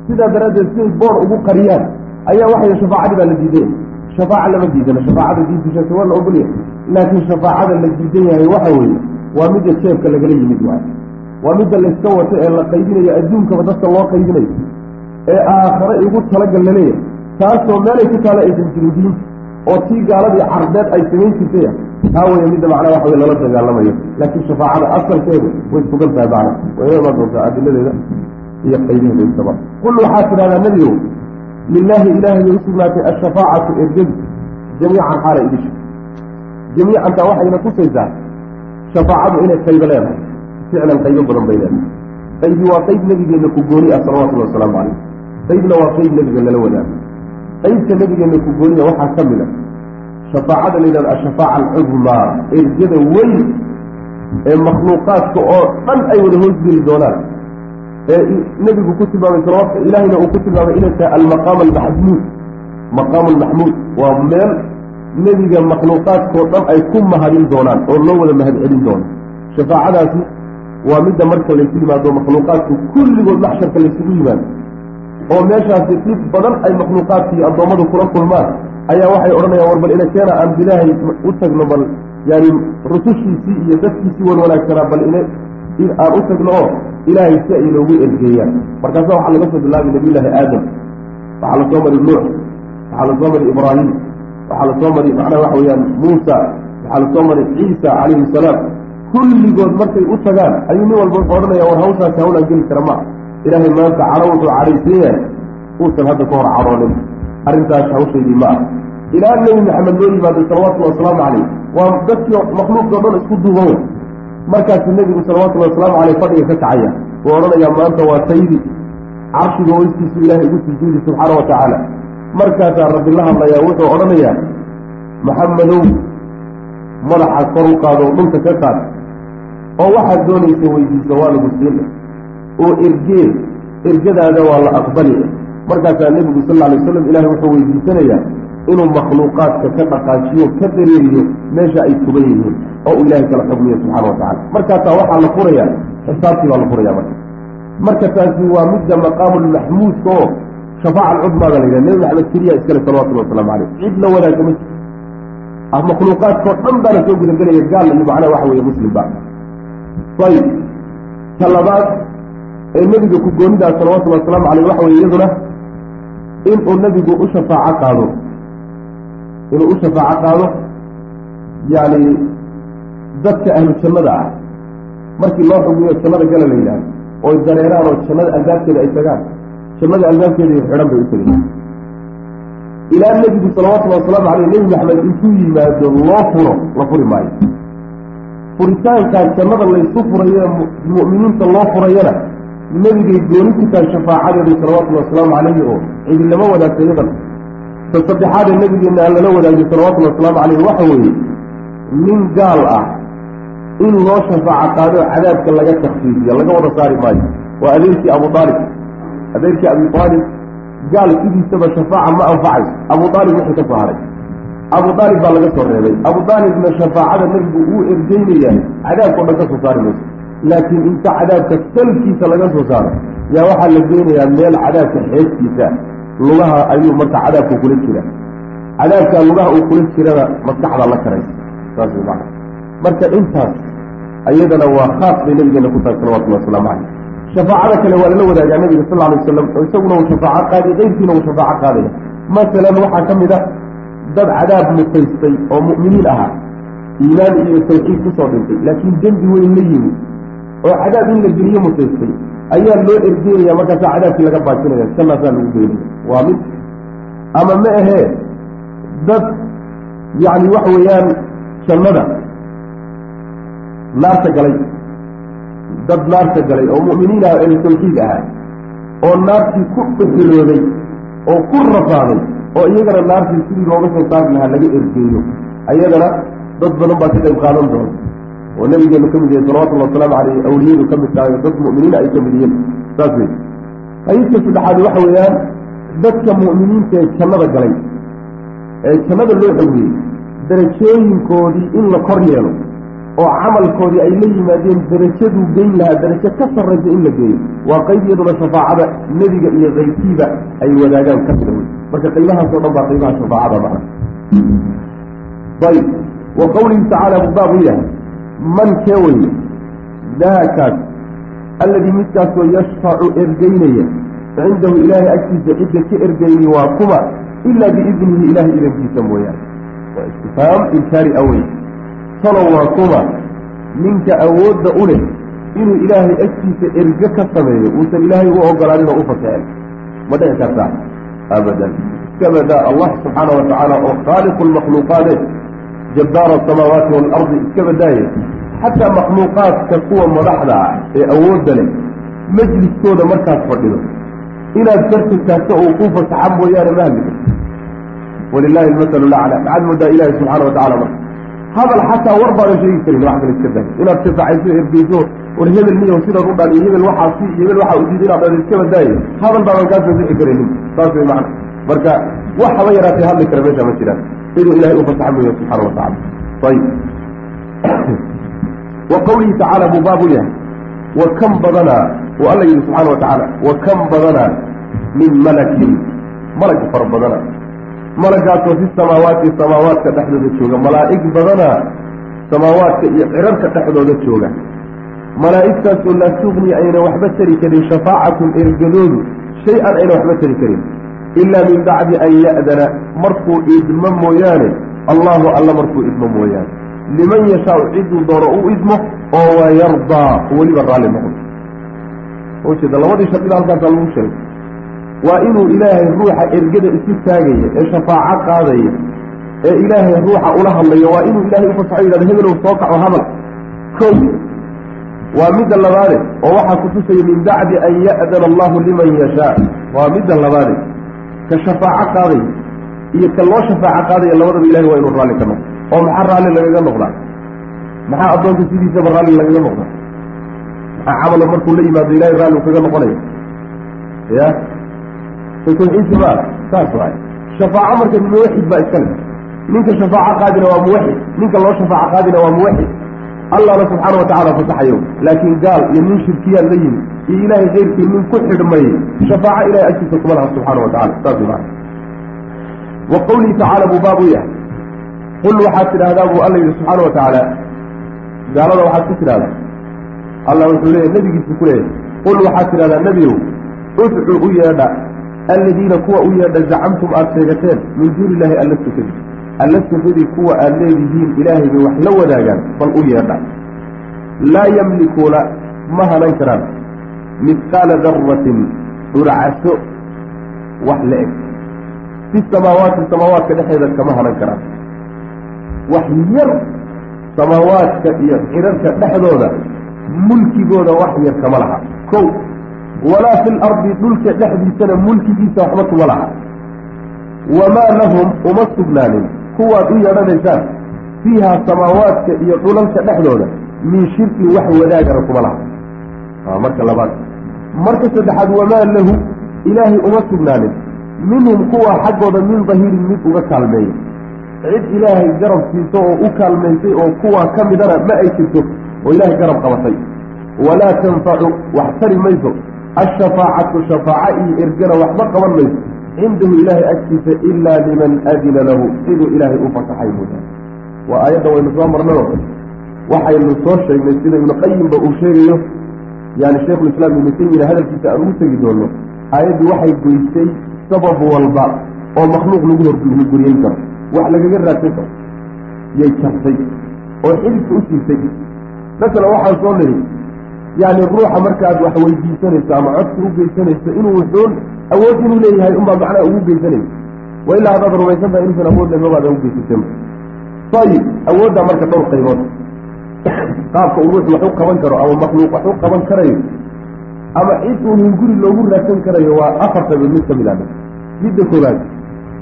Sidaa daraaddeed siday boor ugu qariyaan ayaa waxay shafaacadii baa la diidan yahay shafaaca lama diidana shafaacada sheegtay waa la ogolyahay laakiin shafaacada la diidan yahay waxa weeye waa midda jeebka lagala yimid waayo waa midda layska wato ee la qaybinayo adduunkaba dadka loo qaybinayo ee aakhare igu talagal la leeyahay taasoo meelay ku taala aysan jirin diinta oo tii gaaladii carbeed ay samayn jirtay. Taa waya midda macnaha waxa wey lala dagaalamayo. Laakiin shafaacada asalkeedu way sugan tahay macna way imaan doontaa adiladeeda iyo qaybaheeda intaba qul waxaad tidhahdaa nebigow lilaahi ilaahay bay usugnaatay ashafaacatu ergadu jamiican xaala idisha jamiicantaa waxayna tusaysaa shafaacadu inay qaybo leedahay. Ficlan qaybo badan bay leedahay. Qaybi waa qayb nebigeenna ku gooni ah salawatullahi wasalaamu calayh qaybna waa qayb nebiga lala wadaago. Qaybta nebigeenna ku gooniya waxaa ka mid a shafaacada la yidhahdo ashafaaca alcudmaa ergada weyn ee makhluuqaadka oo dhan ay wada hoosgeli doonaan. Ee nebigu ku tilmaamay salawat ilaahayna uu ku tilmaamay inay tahay almaqaam almaxmuud maqaamu almaxmuud waa meel nebiga makhluuqaadkao dhan ay ku mahadin doonaan oo loo wada mahad celin doono shafaacadaasi waa midda marka laysu yimaado makhluuqaadku kulligood maxsharka laysugu yimaado oo meeshaasi dhib badan ay makhluuqaadka iyo addoommadu kula kulmaan ayaa waxay odhanayaan war bal ina keena aan bilaahay u tagno bal yaani rusushiisii iyo dadkiisii wan wanaagsanaa bal ina in aan u tagno oo ilaahay si ay inoogu ergeeyaan. Markaasa waxaa laga soo bilaabay nabiyullaahi aadam. Waxaa la soo mari nuux waxaa la soo mari ibraahim waxaa la soo mari macnaha waxa weeyaan muusa waxaa la soo mari ciisa calayhi salaam. Kulligood markay u tagaan ayuu nin walba wuxuu odhanaya war hawshaasi hawlaan geli kara ma ilaahay maanta cadho wuxuu cadhaysan yahay uusan hadda ka hor cadhoonin arrintaas hawshaydii ma ah ilaa nebi maxamed loo yimaado salawatullhi wasalaamu calayh. Waa dadkii makhluuqoo dhan isku duuban markaasuu nebigu salawatullahi wasalaamu caleyh fadhiga ka kacaya. Wuu odhanayaa maanta waa taydi carshiga hoostiisu ilaahay ugu sujuudi subxaana wa tacaala markaasaa rabbi la hadlayaa wuxuu odhanayaa maxamedow madaxa kor u qaado dhulka ka qaad oo waxaad doonaysa weydiisa waa lagu siina oo ergee ergadaada waa la aqbali. Markaasaa nebigu sal alay waslam ilahay wuxuu weydiisanayaa inuu makhluuqaadka ka dhaqaajiyo ka dareeriyo meesha ay tuban yihiin oo uu ilahay kala xugmiyo subxana wa tacala markaasaa waxaa la furayaa xisaabtii baa la furaya marka. Marka taasi waa midda maqaamulmaxmuudka oo shafaaca alcudmaada la yidhaha nebi maxamed keliya iskale salawatullahi waslamu caleyh cid la wadaagga ma jirto makhluuqaadkao dhan baana soo gudagelaya gaal iyo macnaha waxa weeye muslimba ayib ta labaad ee nebiga ku goonidaa salawatullhi wasalaamu caleyh waxa weye iyaduna inuu nebigu u shafaaco qaado. Inuu u shafaaco qaado yacni dadka ahlu jannada ah. Markii loo xugumiyo jannada gala la yidhahdo oy dareeraan oo jannada albaabkeeda ay tagaan jannada albaabkeeda xidhan bay u tegayaan ilaa nebigu salawatullhi wasalaamu caleyh nebi maxamed intuu yimaado loo furo la furi maayo. Furitaankaa jannada laysu furayo mu'miniinta loo furayana nebigay gooni ku tahay shafaacadeedu salawatullahi wasalaamu calayhi oo cidi lama wadaagto iyadan ta saddexaadee nebigeenna aan lala wadaagay salawatullahi wasalaamu caleyhi waxa weeye nin gaal ah in loo shafaaco qaado cadaabka laga takfiifiyo laga wada saari maayo. Waa adeerkii abu aalib adeerkii abi aalib gaal sidiisaba shafaaca ma anfacayso. Abu aalib wixii ka soo haray abu aalib baa laga soo reebay. Abu aalibna shafaacada nebigu uu ergeynayaa. Cadaabkao dhan ka soo saari mayso laakiin inta cadaabka salkiisa laga soo saaro yaa waxaa la geynayaa meel cadaabka xeebtiisa lugaha ayuu marka cadaabka kula jira cadaabkaa lugaha uu kula jirana maskaxda la karaysa saas maana marka intaas ayadana waa khaas bay nabigeena ku tahay salawatullahi wasalaamu caleyh shafaacada kale waa lala wadaagaa nabiga sal alay wasalam isaguna uu shafaaco qaaday keyrkiina uu shafaaco qaadaya. Masalan waxaa ka mid a dad cadaab mutaystay oo mu'miniin ahaa iimaan iyo tawxiid ku soo dhintay laakiin dembi weyn la yimi oo cadaab in la geliyo mutaystay ayaa loo ergeynaya markaasaa cadaabkii laga baajinaya jannaasaa lagu geynaya waa mid. Ama ma ahee dad yacni waxa weeyaan jannada naarta galay. Dad naarta galay oo mu'miniin ah ee tawxiid ahaa. Oo naartii ku dhuxulooday oo ku rafaaday oo iyagana naartii sidii looga soo saari lahaa laga ergeeyo. Ayadana dad badan baa ka qayb qaadan doona oo nabigeenu ka mid yahay salawatullahi wasalaamu caleyh awliyadu ka mid tahay dad mu'miniina ay ka mid yihiin. Saas wey qayibka saddexaad waxa weeyaan dadka mu'miniinta ee jannada galay ee jannada loo xogmiyey darajooyinkoodii in la kor yeelo oo camalkoodii ay la yimaadeen darajaduu geyn lahaa darajo ka sarraysa in la geeyo waa qayb iyaduna shafaacada nebiga iyo kayrkiiba ay wadaagaan ka mida wey marka qaybahaasoo dhan baa qaybaha shafaacada macna ayb wa qawlihi tacaala buu baab yahay man kee weye daakaas alladii midkaasoo yashfacu ergeynaya cindahu ilaahay agtiisa cidda ka ergeyni waa kuma ilaa biidnihi ilahay idankiisa mooyaane. Waa istifhaam inkaari awey. Talow waa kuma ninka awoodda u leh inuu ilaahay agtiisa erge ka sameeyo uusan ilaahay u ogolaanin oo u fasaxeen ma dhici kartaa? Abadan. Iska badaa allah subxaana wa oo khaaliqu lmakhluuqaade jabbaara asamaawaati waalardi iska badaaye xataa makhluuqaadka kuwa madaxda ah ee awoodda leh majliskooda markaad fadhido inaad taagto oo kuu fasaxa mooyaane ma hadli karto walilahi almasalu lacla maxaad moodaa ilahi subxaana wa tacala marka hadal xataa war baadan sheegi karin wax kale iska dahay inaad sifacayso ergeyso war hebel niyo sidaad u dhan iyo hebel waxaa iyo hebel waxaa udiid inaad dhan iska badaaye hadal baadan kaa bixi karaynin saas way macna marka wax haba yaraatee hadli kara meesha ma jiraan inuu ilahay u fasaxa mooya subxaana wa tacala ayib. Wa qawlihi tacaala buu baab u yahay. Wa kam badanaa uu alla yidhi subxaana wa tacaala wa kam badanaa min malakin. Malag fara badana. Malagaasoo fi samaawaati samaawaadka dhexdooda jooga. Malaa'ig badanaa samaawaadka iyo cirarka dhexdooda jooga. Malaa'igtaasoo laa tugni ayna waxba tari karin shafaacatum ergadoodu shay-an ayna waxba tari karin ilaa min bacdi an ya'dana markuu idmo mooyaane allahu alla markuu idmo mooyaane liman yashaau ciduu doono u idmo oo wayardaa weliba raalli noqdo ujeeda labadii shardida halkaasaa lagu sheegay waa inuu ilaahay ruuxa ergada isu taagaya ee shafaaco qaadaya ee ilaahay ruuxa ula hadlayo waa inuu ilaahay ufasaxo yidhahdo hebelow soo kaco hadal kow waa midda labaade oo waxaa kutusaya min bacdi an ya'dana allahu liman yashaa waa midda labaade ka shafaaco qaadaya iyo ka loo shafaaco qaadaya labadaba ilahay waa inuu raalli ka noqdo oo maxaa raalli lagaga noqdaa? Maxaa addoonka sidiisaba raalli lagaga noqdaa? Maxaa camalo markuu la yimaado ilahay raalli u kaga noqonaya ya? Tawxiidka ma saas waay shafaaco marka muwaxid baa iska leh. Ninka shafaaco qaadina waa muwaxid. Ninka loo shafaaco qaadina waa muwaxid. Allahna subxaana wa tacala fasaxayo. Laakiin gaal iyo nin shirkiyaad la yimi iyo ilaahay keyrkii nin ku xidhmay shafaaco ilahay agtiisa kuma laha subxaana wa tacala saas maa wa qawlihi tacaala buu baab u yahay. Qul waxaad tidhahdaa buu alla yidhi subxaana wa tacaala. Gaalada waxaad ku tidhahdaa allah wuxuu leeyahy nebigiisa ku leeyahy qul waxaad tidhahdaa nebigow udcu u yeedha aladiina kuwa u yeedha zacamtum aada sheegateen min duuni illaahi alla sukadi alla sukadii kuwa aada leedihiin ilaahay bay wax la wadaagaan bal u yeedha. Laa yamlikuuna ma hanan karaan midqaala daratin dhuracaso wax la eg. Fi samaawaati samaawaadka dhexeeda kama hanan karaan. Wax yar samaawaadka iyo cirarka dhexdooda mulkigooda wax yar kama laha. Kow walaa fi lardi dhulka dhexdiisana mulkigiisa waxba kuma laha. Wamaa lahum uma sugnaanin. Kuwaad u yeedhanaysaan fiiha samaawaadka iyo dhulalka dhexdooda min shirkin wax wadaagana kuma laha. Marka labaad marka saddexaad wamaa lahu ilaahay uma sugnaanin. Minhum kuwa xaggooda min dahiirin mid uga kaalmeeya. Cid ilaahay garab siiso oo u kaalmaysay oo kuwa ka midana ma ay jirto oo ilaahay garab qabatay. Walaa tanfacu wax tari mayso. Ashafaacatu shafaaca iyo ergana waxba qaban mayso. Cindahu ilaahay agtiisa ilaa liman adina lahu siduu ilaahay u fasaxay mooyaane waa aayadda waynu soo marnayo waxaynu soo sheegnay sida ibnuqayimba uu sheegayo yani sheikhulislaam ibnu taymina hadalkiisa aan ugu tegi doono aayaddii waxay goysay sabab walba oo makhluuq lagu hor lagu guriyeyn karo. Wax lagaga raadsan karo yay jartay oo xididka u siisay. Masalan waxaan soo niri yani ruuxa markaad wax weydiisanayso ama codka u geysanayso inuu wuxuun awood inuu leeyahay unbaa macnaha ugu geysanaysa. Wa ilaa haddaad rumaysan tahay inuusan awood lahayn mabaadan ugeysateen ayib awooddaa marka dhowr qaybood qaabka uu ruux wax u qaban karo ama makhluuq wax u qaban karayo ama cid uunin guri loogu raadsan karayo waa afar qaybood mid ka mid ah. Midda koowaad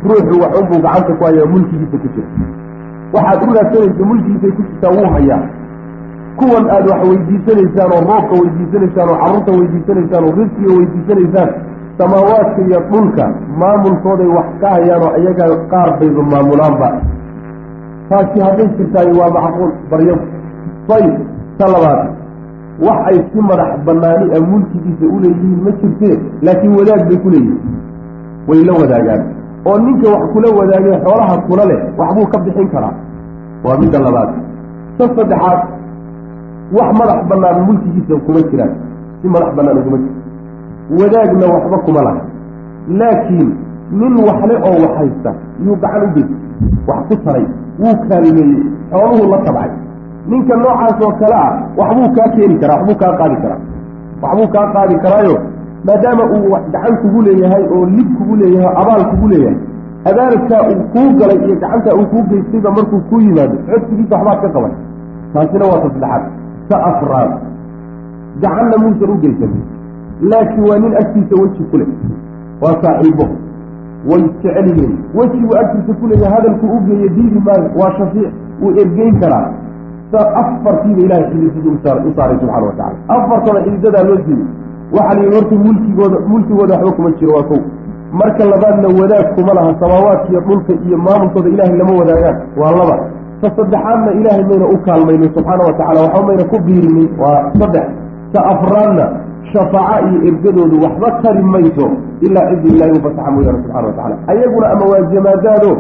ruuxu wax unbuu gacanta ku hayaa mulkigiisa ku jira. Waxaad u raadsanaysa mulkigiisay ku jirtaa wuu hayaa. Kuwan aad wax weydiisanaysaan oo roobka weydiisanaysaan oo carruurta weydiisanaysaan oo risqiga weydiisanaysaan samaawaadka iyo dhulka maamulkooday wax ka hayaan oo iyaga qaar bayba maamulaanba taasi hadday jirtaay waa macquul baryadu ayib ta labaad wax ay si madax banaani a mulkigiisa uleeyihiin ma jirtee laakiin wadaag bay ku leeyihiin way la wadaagaan oo ninka wax kula wadaagay xoolaha kula leh waxbuu ka bixin karaa waa midda labaad ta saddexaad wax madax bannaan mulkigiisa kuma jiraan si madax bannaan uguma jiro wadaagna waxba kuma laha laakiin nin waxle oo wax haysta yuu gacan u geysa wax ku taray wuu kaalmeeyey xooluhuu la tabcay ninka noocaas oo kale ah waxbuu kaa keeni karaa waxbuu kaa qaadi karaa. Waxbuu kaa qaadi karaayo maadaama uu gacan kugu leeyahay oo lib kugu leeyahay oo abaal kugu leeyahay. Abaalkaa uu kuu galay iyo gacantaa uu kuu geystayba markuu kuu yimaado codsigiisa waxbaad ka qaban. Taasina waa ta saddexaad. Ta afraad. Gacanna muusan u geysan. Laakiin waa nin agtiisa weji ku leh. Waa saaxiibo. Way jecel yihiin. Wejiguu agtiisa ku leeyahay hadalkuu u geeya diidi maayo waa shafiic. Wuu ergeyn karaa afartiiba ilahay xididadii u saaray subxana wa tacala afartaba xididadaa loo siiyey waxaa la yidhi horta mulkigooda mulkigooda waxba kuma jiro waa kow. Marka labaadna wadaag kuma laha samaawaadkiiyo dhulka iyo maamulkooda ilaahay lama wadaagaan waa laba. Ta saddexaadna ilaahay mayna u kaalmaynin subxaana wa tacala waxba mayna ku biirinin. Waa saddex. Ta afraadna shafaaco iyo ergadoodu waxba tari mayso ilaa cidii ilahay u fasaxa mooyaane subxana wa tacala ayaguna ama waa jamaadaado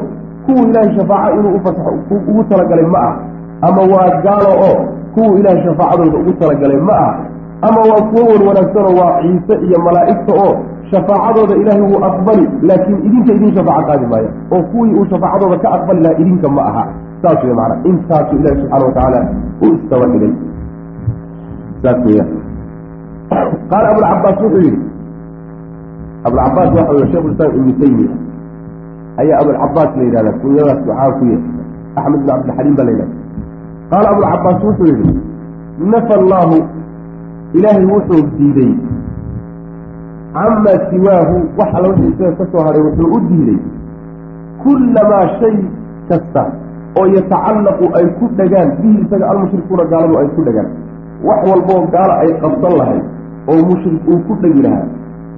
kuwu ilaahay shafaaco inuu ufasaxo ugu talagalay ma ah ama waa gaalo oo kuwu ilaahay shafaacadooda ugu talagalay ma ah ama waa kuwo wan wanaagsanoo waa ciise iyo malaa'igta oo shafaacadooda ilaahay wuu aqbali laakiin idinka idin shafaaco qaadi maaya oo kuwii uu shafaacadooda ka aqbali lahaa idinka ma aha. Saas wey macana intaasuu ilahi subxaana wa tacaala u istaba dhigay. Saas weya qaala abulcabaas wuxuu yihi abulcabaas waxa wey shekhulislaam ibnu taymiya ayaa abulcabaas la yidhahdaa kunyadaas waxaa ku yahay axmed bin cabdilxaliim baa la yidhahda qaala abulcabaas wuxuu yihi nafa allaahu ilaahay wuxuu diiday camaa siwaahu wax alla wixii isaga ka soo haray wuxuu u diiday kullamaa shay kasta oo yatacallaqu ay ku dhagaan bihi isaga almushrikuuna gaaladu ay ku dhagaan wax walboo gaalo ay qabsan lahayd oo mushrik uu ku dhegi lahaa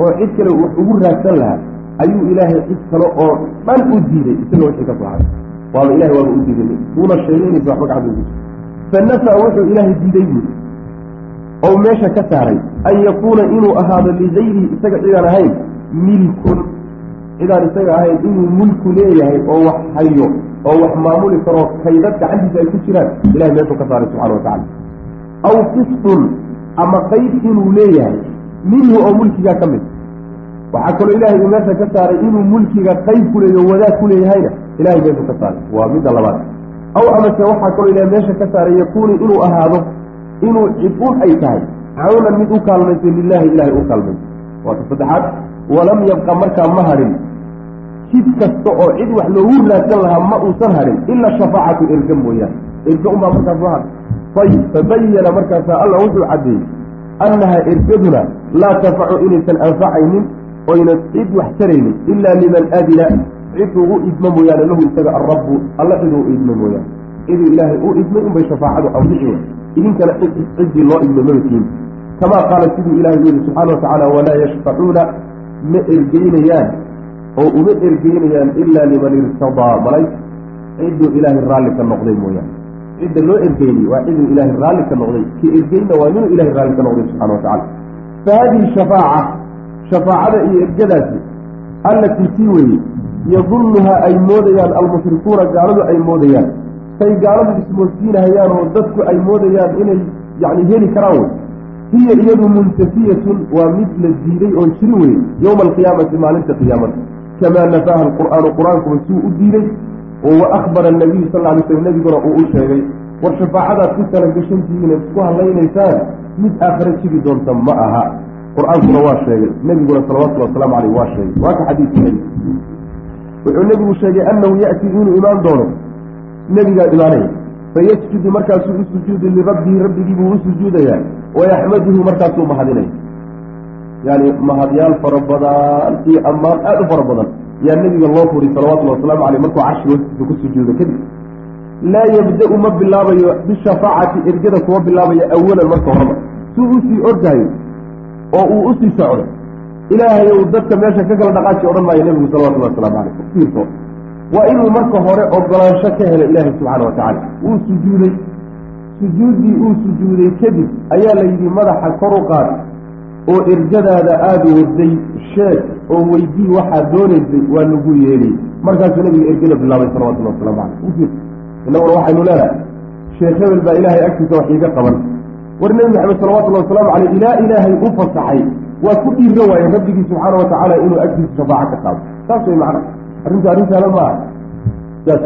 oo cid kale wax ugu raagsan lahaa ayuu ilaahay cid kale oo dhan u diiday isaga wixii ka soo haray waaba ilahay waaba u diiday. Uuna sheegay inaysa waxba gacanta ugu jiro fanafa wuxuu ilaahay diiday buuri ou meesha ka saaray an yakuuna inuu ahaado ligayrihi isaga cidaan ahayn milkun. Cidaan isaga ahayn inuu mulku leeyahay oo wax hayo oo wax maamuli karoo kaydad gacantiisa ay ku jiraan ilahay meeshuu ka saaray subxana wa tacala aw qisdun ama qeyb inuu leeyahay minhu oo mulkigaa ka mid. Waxaa kaloo ilahay uu meesha ka saaray inuu mulkiga qeyb ku leeyahy o wadaag ku leeyahayna ilahay meeshuu ka saaray waa midda labaad. Aw amase waxaa kaloo ilahay meesha ka saaray yakuunu inuu ahaado inuu cid ay tahay. Cawnan mid u kaalmaysay lilahi ilahay u kaalmaysa. Waa ka saddexaad. Walam yabqa markaa ma hadhin jid kasta oo cid wax loogu raadsan lahaa ma uusan hadhin ila shafaacatu erga mooyaane. Erga unbaa markaas soo hadhay ayib fabayana markaasaa alla wuxuu caddeeyey annaha ergaduna laa tanfacu inaysan anfacaynin oyna cid wax taraynin ilaa liman adina cid ugu idmo mooyaane lahu isaga alrabbu alla ciduu idmo mooyaane. Ciduu ilaahay u idmay unbay shafaacadu anfici wey idinkana ciddii loo idmay madakiin kamaa qaala siduu ilahay u subxaana watacaala walaa yashfacuuna ma ergeynayaan oo uma ergeynayaan ilaa liman irtadaa malay. Cidduu ilaahay raalli ka noqday mooyaane. Cidda loo ergeynay waa ciduu ilaahay raalli ka noqday. Ki ergeynna waa minuu ilahay raalli ka noqday subxana watacala fa hadihi shafaaca shafaacada iyo ergadaasi allatii tii weeye yadunnuhaa ay moodayaan almushrikuuna gaaladu ay moodayaan. Say gaaladu ismoodsiinahayaan oo dadku ay moodayaan inay yacni heli karaan wey. Hiya iyadu muntafiyatun waa mid la diiday oon jirin weye yowma alqiyaamati maalinta qiyaamada. Kamaa nafaaha alqur'aanu qur'aankuba suu u diiday oo wa akhbara anabiyu sal ly slm nebiguna uu u sheegay. War shafaacadaad ku tala gashantihiin isku hadlaynaysaan mid aakhare jiri doonta ma aha qur'aankuna waa sheegay. Nebiguna salawatullhi wasalaamu caleyh waa sheegay. Waa ka xadiidka wuxuu nebigu sheegay annahu ya'tii inuu imaan doono nebigaa imaanaya fayasjudu markaasuu u sujuudi lirabbihi rabbigii buu u sujuudayaa. Wayaxmaduhu markaasuu mahadinaya yani mahadyaal fara badan iyo ammaan aada u fara badan. Yaa nebiga loo furi salawatullhi wasalaamu caleyh markuu carshiga hoostiisa ku sujuuda kadib. Laa yabda-u ma bilaabayo bishafaacati ergada kuma bilaabayo awalan marka horeba. Suu u sii ordahayo oo uu u sii socdo. Ilaahay ou dadka meesha ka kala dhaqaaji odhan maayo nebigu salawatullahi waslamu caleyh fiirso waa inuu marka hore ogolaansho ka helo ilaahay subxaana wa tacaala. Wuu sujuuday. Sujuuddii uu sujuuday kadib ayaa la yidhi madaxa kor u qaad oo ergadaada aada waday sheeg oo weydii waxaad doonaysay waa lagu yeeliyey markaasuu nabiga ergada bilaabay salawatullahi waslamu caleyh u fiirso. Innaguna waxaynu leenahay sheekh hebel baa ilaahay agtiisa wax iiga qaban war nebi maxamed salawatullahi wasalaamu caleyh ilaa ilaahay u fasaxay. Waa ku dhiira waaye rabbigii subxaana wa tacaala inuu agtiisa shafaaco ka qaado saas way macna. Arrintu arrin saalan maaha saas.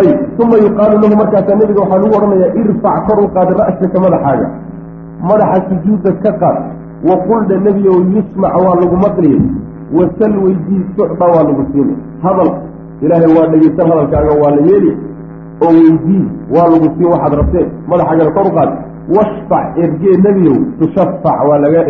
Ayib uma yuqaalu lahu markaasaa nebiga waxaa lagu odhanayaa irfac kor u qaad ra'saka madaxaaga. Madaxa sujuudda ka qaad. Waquldha nebiyow yusmac waa lagu maqliye wasal weydii sucda waa lagu siinay. Hadal. Ilaahay waa dhegeysan hadalkaaga waa la yeeli. Oo weydii waa lagu siin waxaad rabteen. Madaxaagana kor u qaad washfac ergee nebiyow tushafac waa lagaa